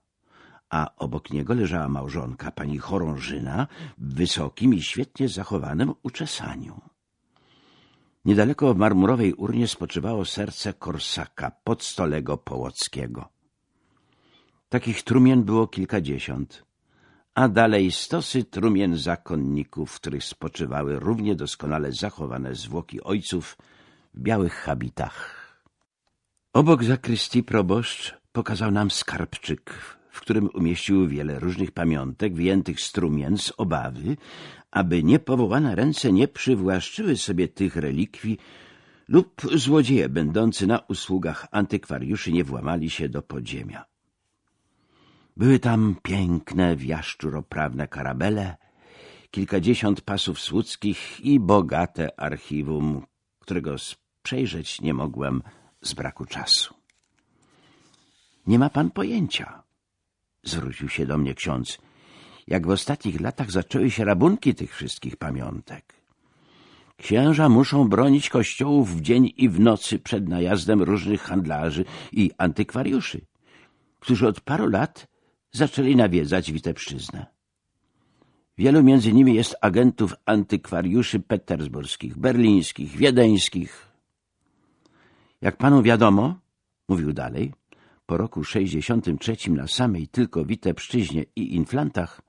a obok niego leżała małżonka, pani chorążyna, w wysokim i świetnie zachowanym uczesaniu. Niedaleko w marmurowej urnie spoczywało serce Korsaka, podstolego Połockiego. Takich trumien było kilkadziesiąt, a dalej stosy trumien zakonników, w których spoczywały równie doskonale zachowane zwłoki ojców w białych habitach. Obok zakrystii proboszcz pokazał nam skarbczyk, w którym umieścił wiele różnych pamiątek wyjętych z trumien z obawy, aby niepowołane ręce nie przywłaszczyły sobie tych relikwii lub złodzieje będący na usługach antykwariuszy nie włamali się do podziemia. Były tam piękne, wiaszczuroprawne karabele, kilkadziesiąt pasów słudzkich i bogate archiwum, którego przejrzeć nie mogłem z braku czasu. Nie ma pan pojęcia, zwrócił się do mnie ksiądz, jak w ostatnich latach zaczęły się rabunki tych wszystkich pamiątek. Księża muszą bronić kościołów w dzień i w nocy przed najazdem różnych handlarzy i antykwariuszy, którzy od paru lat zaczęli nawiedzać Witebszczyznę. Wielu między nimi jest agentów antykwariuszy petersburskich, berlińskich, wiedeńskich. Jak panu wiadomo, mówił dalej, po roku sześćdziesiątym trzecim na samej tylko Witebszczyźnie i Inflantach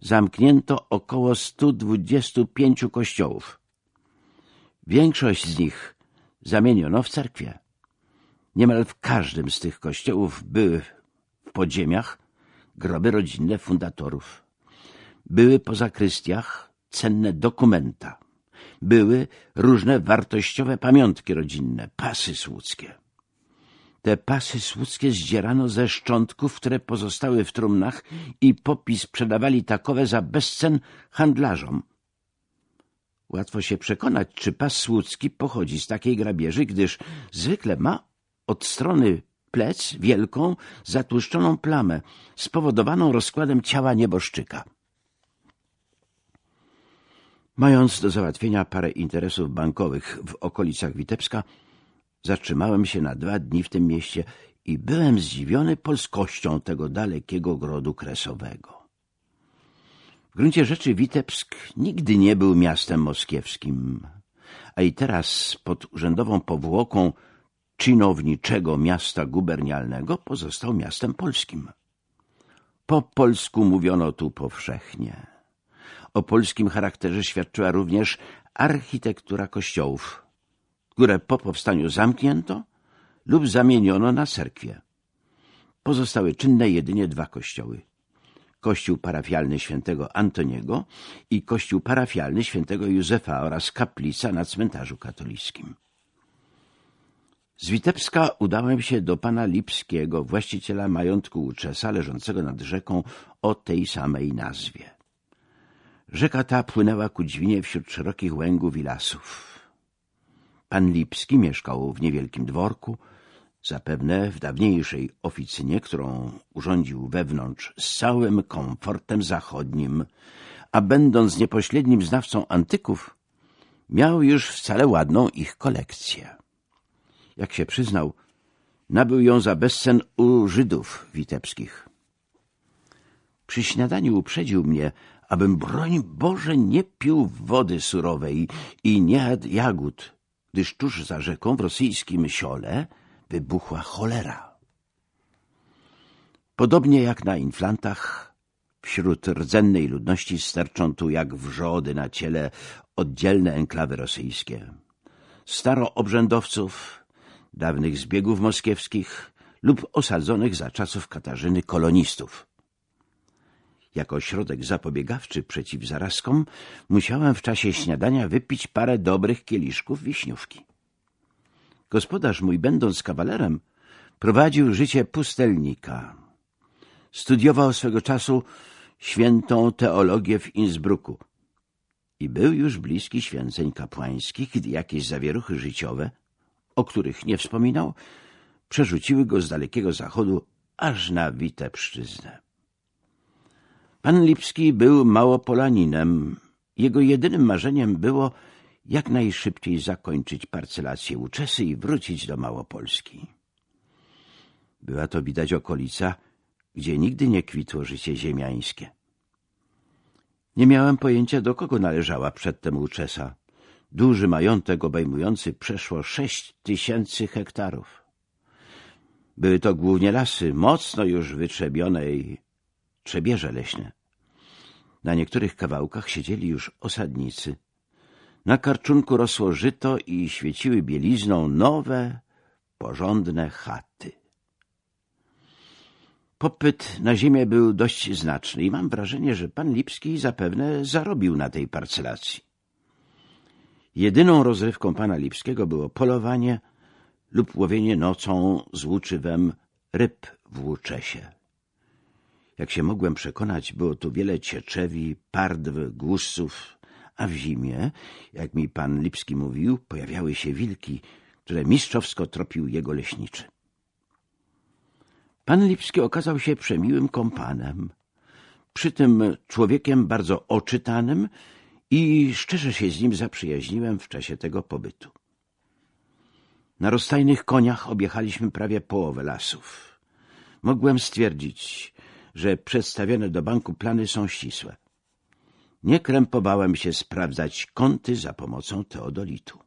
zamknięto około 125 kościołów. Większość z nich zamieniono w cerkwie. Niemal w każdym z tych kościołów były w podziemiach groby rodzinne fundatorów. Były po zakrystiach cenne dokumenta. Były różne wartościowe pamiątki rodzinne, pasy słudzkie. Te pasy słudzkie zdzierano ze szczątków, które pozostały w trumnach i popis sprzedawali takowe za bezcen handlarzom. Łatwo się przekonać, czy pas słudzki pochodzi z takiej grabieży, gdyż zwykle ma od strony plec wielką, zatłuszczoną plamę, spowodowaną rozkładem ciała nieboszczyka. Mając do załatwienia parę interesów bankowych w okolicach Witebska, Zatrzymałem się na dwa dni w tym mieście i byłem zdziwiony polskością tego dalekiego grodu kresowego. W gruncie rzeczy Witebsk nigdy nie był miastem moskiewskim, a i teraz pod urzędową powłoką czynowniczego miasta gubernialnego pozostał miastem polskim. Po polsku mówiono tu powszechnie. O polskim charakterze świadczyła również architektura kościołów, które po powstaniu zamknięto lub zamieniono na cerkwie. Pozostały czynne jedynie dwa kościoły. Kościół parafialny świętego Antoniego i kościół parafialny świętego Józefa oraz kaplica na cmentarzu katolickim. Z Witebska udałem się do pana Lipskiego, właściciela majątku Łuczesa, leżącego nad rzeką o tej samej nazwie. Rzeka ta płynęła ku dźwinie wśród szerokich łęgów i lasów. Pan Lipski mieszkał w niewielkim dworku, zapewne w dawniejszej oficynie, którą urządził wewnątrz z całym komfortem zachodnim, a będąc niepośrednim znawcą antyków, miał już wcale ładną ich kolekcję. Jak się przyznał, nabył ją za bezcen u Żydów witebskich. Przy śniadaniu uprzedził mnie, abym, broń Boże, nie pił wody surowej i nie jadł jagód, gdyż tuż za rzeką w rosyjskim siole wybuchła cholera. Podobnie jak na inflantach, wśród rdzennej ludności sterczą tu jak wrzody na ciele oddzielne enklawy rosyjskie. Staroobrzędowców, dawnych zbiegów moskiewskich lub osadzonych za czasów Katarzyny kolonistów. Jako środek zapobiegawczy przeciw zarazkom musiałem w czasie śniadania wypić parę dobrych kieliszków wiśniówki. Gospodarz mój, będąc kawalerem, prowadził życie pustelnika. Studiował swego czasu świętą teologię w Innsbrucku i był już bliski święceń kapłańskich, gdy jakieś zawieruchy życiowe – o których nie wspominał, przerzuciły go z dalekiego zachodu aż na Witebszczyznę. Pan Lipski był małopolaninem. Jego jedynym marzeniem było jak najszybciej zakończyć parcelację uczesy i wrócić do Małopolski. Była to widać okolica, gdzie nigdy nie kwitło życie ziemiańskie. Nie miałem pojęcia, do kogo należała przedtem uczesa duży majątek obejmujący przeszło sześć tysięcy hektarów. Były to głównie lasy, mocno już wytrzebione i trzebieże leśne. Na niektórych kawałkach siedzieli już osadnicy. Na karczunku rosło żyto i świeciły bielizną nowe, porządne chaty. Popyt na ziemię był dość znaczny i mam wrażenie, że pan Lipski zapewne zarobił na tej parcelacji. Jedyną rozrywką pana Lipskiego było polowanie lub łowienie nocą z łuczywem ryb w łuczesie. Jak się mogłem przekonać, było tu wiele cieczewi, pardw, głusców, a w zimie, jak mi pan Lipski mówił, pojawiały się wilki, które mistrzowsko tropił jego leśniczy. Pan Lipski okazał się przemiłym kompanem, przy tym człowiekiem bardzo oczytanym i szczerze się z nim zaprzyjaźniłem w czasie tego pobytu. Na rozstajnych koniach objechaliśmy prawie połowę lasów. Mogłem stwierdzić, że przedstawione do banku plany są ścisłe. Nie krępowałem się sprawdzać kąty za pomocą teodolitu.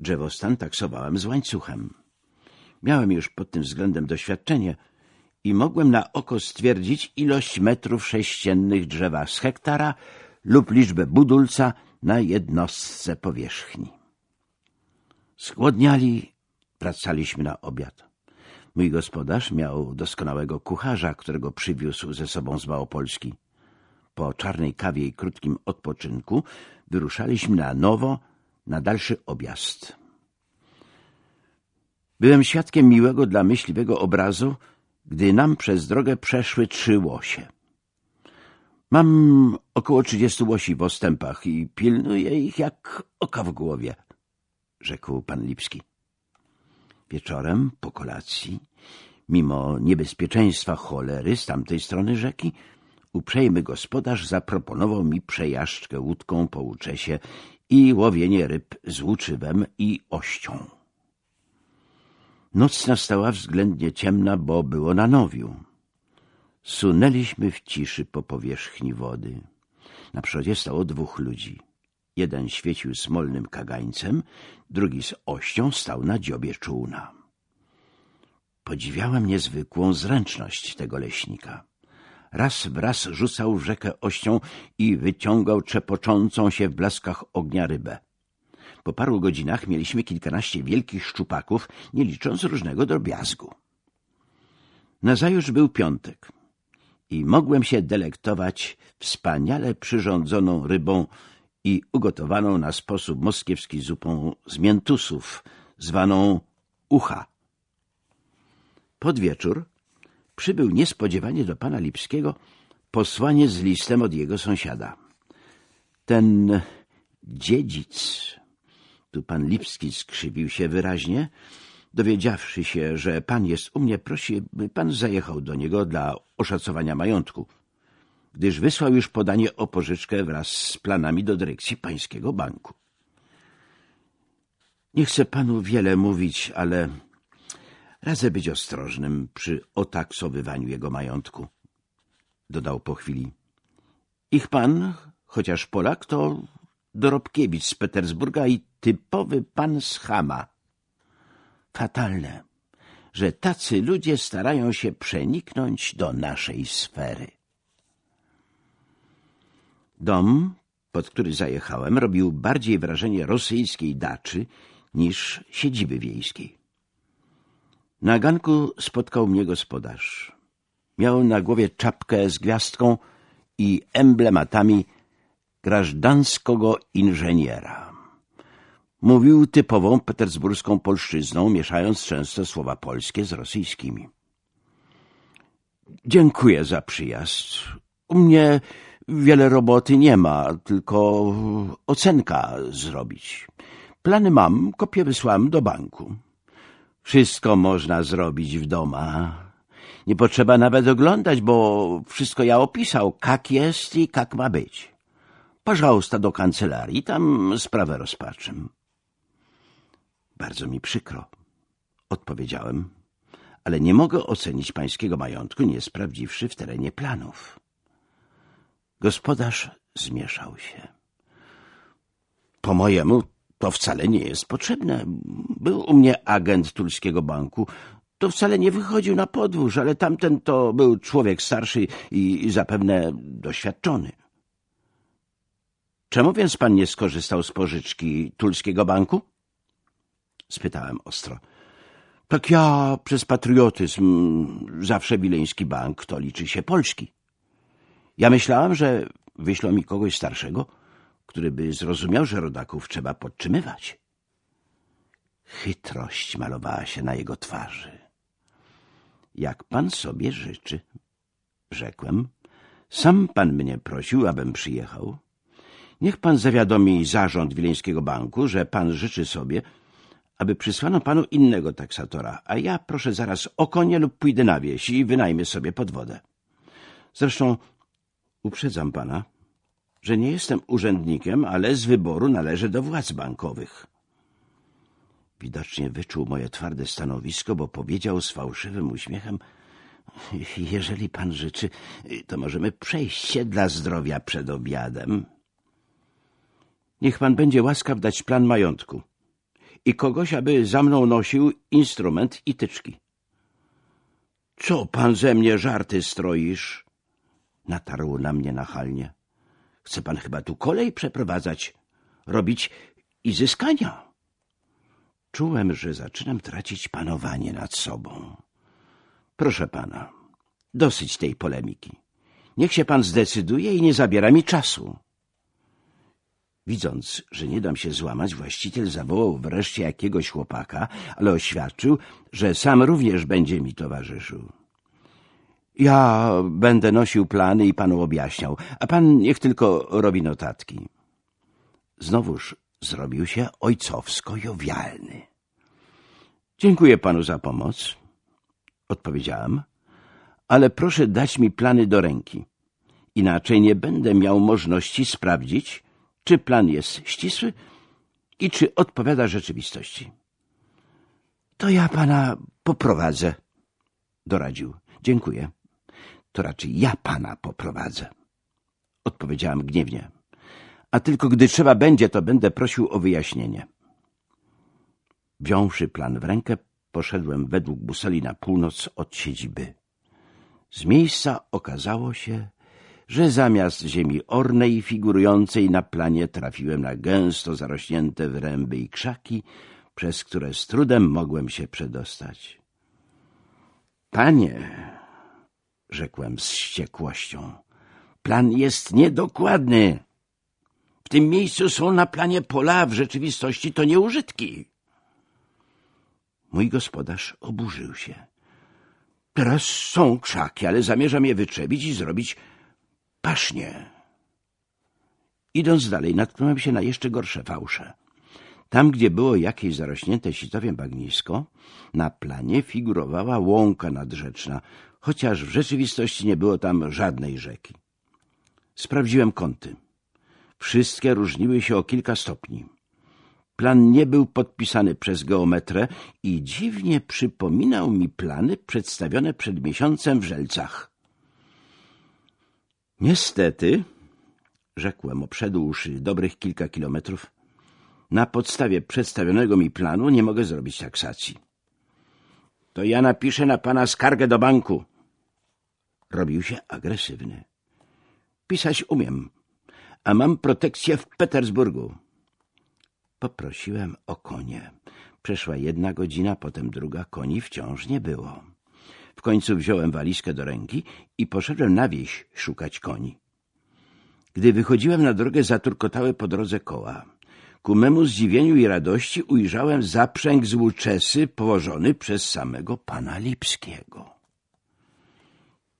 Drzewostan taksowałem z łańcuchem. Miałem już pod tym względem doświadczenie i mogłem na oko stwierdzić ilość metrów sześciennych drzewa z hektara lub liczbę budulca na jednostce powierzchni. Skłodniali, wracaliśmy na obiad. Mój gospodarz miał doskonałego kucharza, którego przywiózł ze sobą z Małopolski. Po czarnej kawie i krótkim odpoczynku wyruszaliśmy na nowo na dalszy objazd. Byłem świadkiem miłego dla myśliwego obrazu, gdy nam przez drogę przeszły trzy łosie. Mam około trzydziestu łosi w ostępach i pilnuję ich jak oka w głowie, rzekł pan Lipski. Wieczorem, po kolacji, mimo niebezpieczeństwa cholery z tamtej strony rzeki, uprzejmy gospodarz zaproponował mi przejażdżkę łódką po Łuczesie i łowienie ryb z łuczywem i ością. Noc nastała względnie ciemna, bo było na nowiu. Sunęliśmy w ciszy po powierzchni wody. Na przodzie stało dwóch ludzi. Jeden świecił smolnym kagańcem, drugi z ością stał na dziobie czółna. Podziwiałem niezwykłą zręczność tego leśnika. Raz w raz rzucał w rzekę ością i wyciągał trzepoczącą się w blaskach ognia rybę. Po paru godzinach mieliśmy kilkanaście wielkich szczupaków, nie licząc różnego drobiazgu. Nazajutrz był piątek i mogłem się delektować wspaniale przyrządzoną rybą i ugotowaną na sposób moskiewski zupą z miętusów, zwaną ucha. Pod wieczór przybył niespodziewanie do pana Lipskiego posłanie z listem od jego sąsiada. Ten dziedzic, tu pan Lipski skrzywił się wyraźnie, dowiedziawszy się, że pan jest u mnie, prosi, by pan zajechał do niego dla oszacowania majątku, gdyż wysłał już podanie o pożyczkę wraz z planami do dyrekcji pańskiego banku. Nie chcę panu wiele mówić, ale radzę być ostrożnym przy otaksowywaniu jego majątku, dodał po chwili. Ich pan, chociaż Polak, to Dorobkiewicz z Petersburga i typowy pan z Hama. Fatalne, że tacy ludzie starają się przeniknąć do naszej sfery. Dom, pod który zajechałem, robił bardziej wrażenie rosyjskiej daczy niż siedziby wiejskiej. Na ganku spotkał mnie gospodarz. Miał na głowie czapkę z gwiazdką i emblematami grażdanskiego inżyniera. Mówił typową petersburską polszczyzną, mieszając często słowa polskie z rosyjskimi. Dziękuję za przyjazd. U mnie wiele roboty nie ma, tylko ocenka zrobić. Plany mam, kopię wysłałem do banku. Wszystko można zrobić w doma. Nie potrzeba nawet oglądać, bo wszystko ja opisał, jak jest i jak ma być. Pażałosta do kancelarii, tam sprawę rozpatrzę. Bardzo mi przykro, odpowiedziałem, ale nie mogę ocenić pańskiego majątku, nie sprawdziwszy w terenie planów. Gospodarz zmieszał się. Po mojemu to wcale nie jest potrzebne. Był u mnie agent Tulskiego Banku. To wcale nie wychodził na podwórz, ale tamten to był człowiek starszy i zapewne doświadczony. Czemu więc pan nie skorzystał z pożyczki Tulskiego Banku? spytałem ostro. Tak ja przez patriotyzm zawsze Wileński Bank to liczy się polski. Ja myślałem, że wyślą mi kogoś starszego, który by zrozumiał, że rodaków trzeba podtrzymywać. Chytrość malowała się na jego twarzy. Jak pan sobie życzy, rzekłem. Sam pan mnie prosił, abym przyjechał. Niech pan zawiadomi zarząd Wileńskiego Banku, że pan życzy sobie, aby przysłano panu innego taksatora, a ja proszę zaraz o konie lub pójdę na wieś i wynajmę sobie podwodę. Zresztą uprzedzam pana, że nie jestem urzędnikiem, ale z wyboru należę do władz bankowych. Widocznie wyczuł moje twarde stanowisko, bo powiedział z fałszywym uśmiechem jeżeli pan życzy, to możemy przejść się dla zdrowia przed obiadem. Niech pan będzie łaskaw dać plan majątku i kogoś, aby za mną nosił instrument i tyczki. Co pan ze mnie żarty stroisz? Natarł na mnie nachalnie. Chce pan chyba tu kolej przeprowadzać, robić i zyskania. Czułem, że zaczynam tracić panowanie nad sobą. Proszę pana, dosyć tej polemiki. Niech się pan zdecyduje i nie zabiera mi czasu. Widząc, że nie dam się złamać, właściciel zawołał wreszcie jakiegoś chłopaka, ale oświadczył, że sam również będzie mi towarzyszył. Ja będę nosił plany i panu objaśniał, a pan niech tylko robi notatki. Znowuż zrobił się ojcowsko jowialny. Dziękuję panu za pomoc, odpowiedziałem, ale proszę dać mi plany do ręki. Inaczej nie będę miał możliwości sprawdzić, czy plan jest ścisły i czy odpowiada rzeczywistości. To ja pana poprowadzę, doradził. Dziękuję. To raczej ja pana poprowadzę. Odpowiedziałam gniewnie. A tylko gdy trzeba będzie, to będę prosił o wyjaśnienie. Wziąwszy plan w rękę, poszedłem według busoli na północ od siedziby. Z miejsca okazało się, że zamiast ziemi ornej figurującej na planie trafiłem na gęsto zarośnięte wręby i krzaki, przez które z trudem mogłem się przedostać. Panie, rzekłem z wściekłością, plan jest niedokładny. W tym miejscu są na planie pola, w rzeczywistości to nieużytki. Mój gospodarz oburzył się. Teraz są krzaki, ale zamierzam je wytrzebić i zrobić pasznie. Idąc dalej, natknąłem się na jeszcze gorsze fałsze. Tam, gdzie było jakieś zarośnięte sitowiem bagnisko, na planie figurowała łąka nadrzeczna, chociaż w rzeczywistości nie było tam żadnej rzeki. Sprawdziłem kąty. Wszystkie różniły się o kilka stopni. Plan nie był podpisany przez geometrę i dziwnie przypominał mi plany przedstawione przed miesiącem w Żelcach. Niestety, rzekłem obszedłszy dobrych kilka kilometrów, na podstawie przedstawionego mi planu nie mogę zrobić taksacji. To ja napiszę na pana skargę do banku. Robił się agresywny. Pisać umiem, a mam protekcję w Petersburgu. Poprosiłem o konie. Przeszła jedna godzina, potem druga, koni wciąż nie było. W końcu wziąłem walizkę do ręki i poszedłem na wieś szukać koni. Gdy wychodziłem na drogę, zaturkotały po drodze koła. Ku memu zdziwieniu i radości ujrzałem zaprzęg z łuczesy położony przez samego pana Lipskiego. —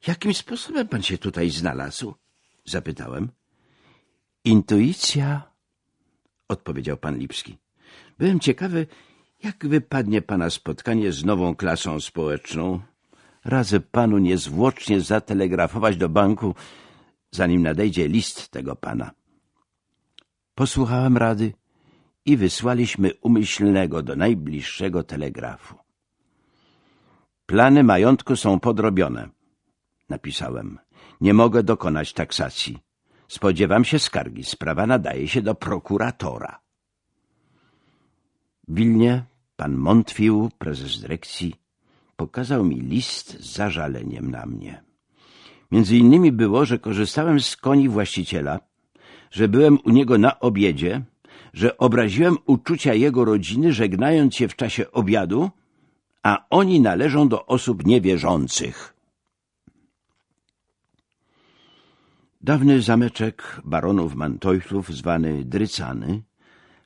Jakim sposobem pan się tutaj znalazł? — zapytałem. — Intuicja odpowiedział pan Lipski. Byłem ciekawy, jak wypadnie pana spotkanie z nową klasą społeczną. Radzę panu niezwłocznie zatelegrafować do banku, zanim nadejdzie list tego pana. Posłuchałem rady i wysłaliśmy umyślnego do najbliższego telegrafu. Plany majątku są podrobione, napisałem. Nie mogę dokonać taksacji. Spodziewam się skargi. Sprawa nadaje się do prokuratora. W Wilnie pan Montfił, prezes dyrekcji, pokazał mi list z zażaleniem na mnie. Między innymi było, że korzystałem z koni właściciela, że byłem u niego na obiedzie, że obraziłem uczucia jego rodziny, żegnając się w czasie obiadu, a oni należą do osób niewierzących. Dawny zameczek baronów Mantojtów, zwany Drycany,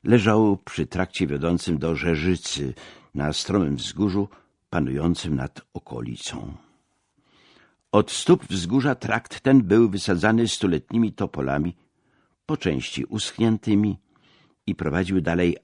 leżał przy trakcie wiodącym do Rzeżycy na stromym wzgórzu panującym nad okolicą. Od stóp wzgórza trakt ten był wysadzany stuletnimi topolami, po części uschniętymi i prowadził dalej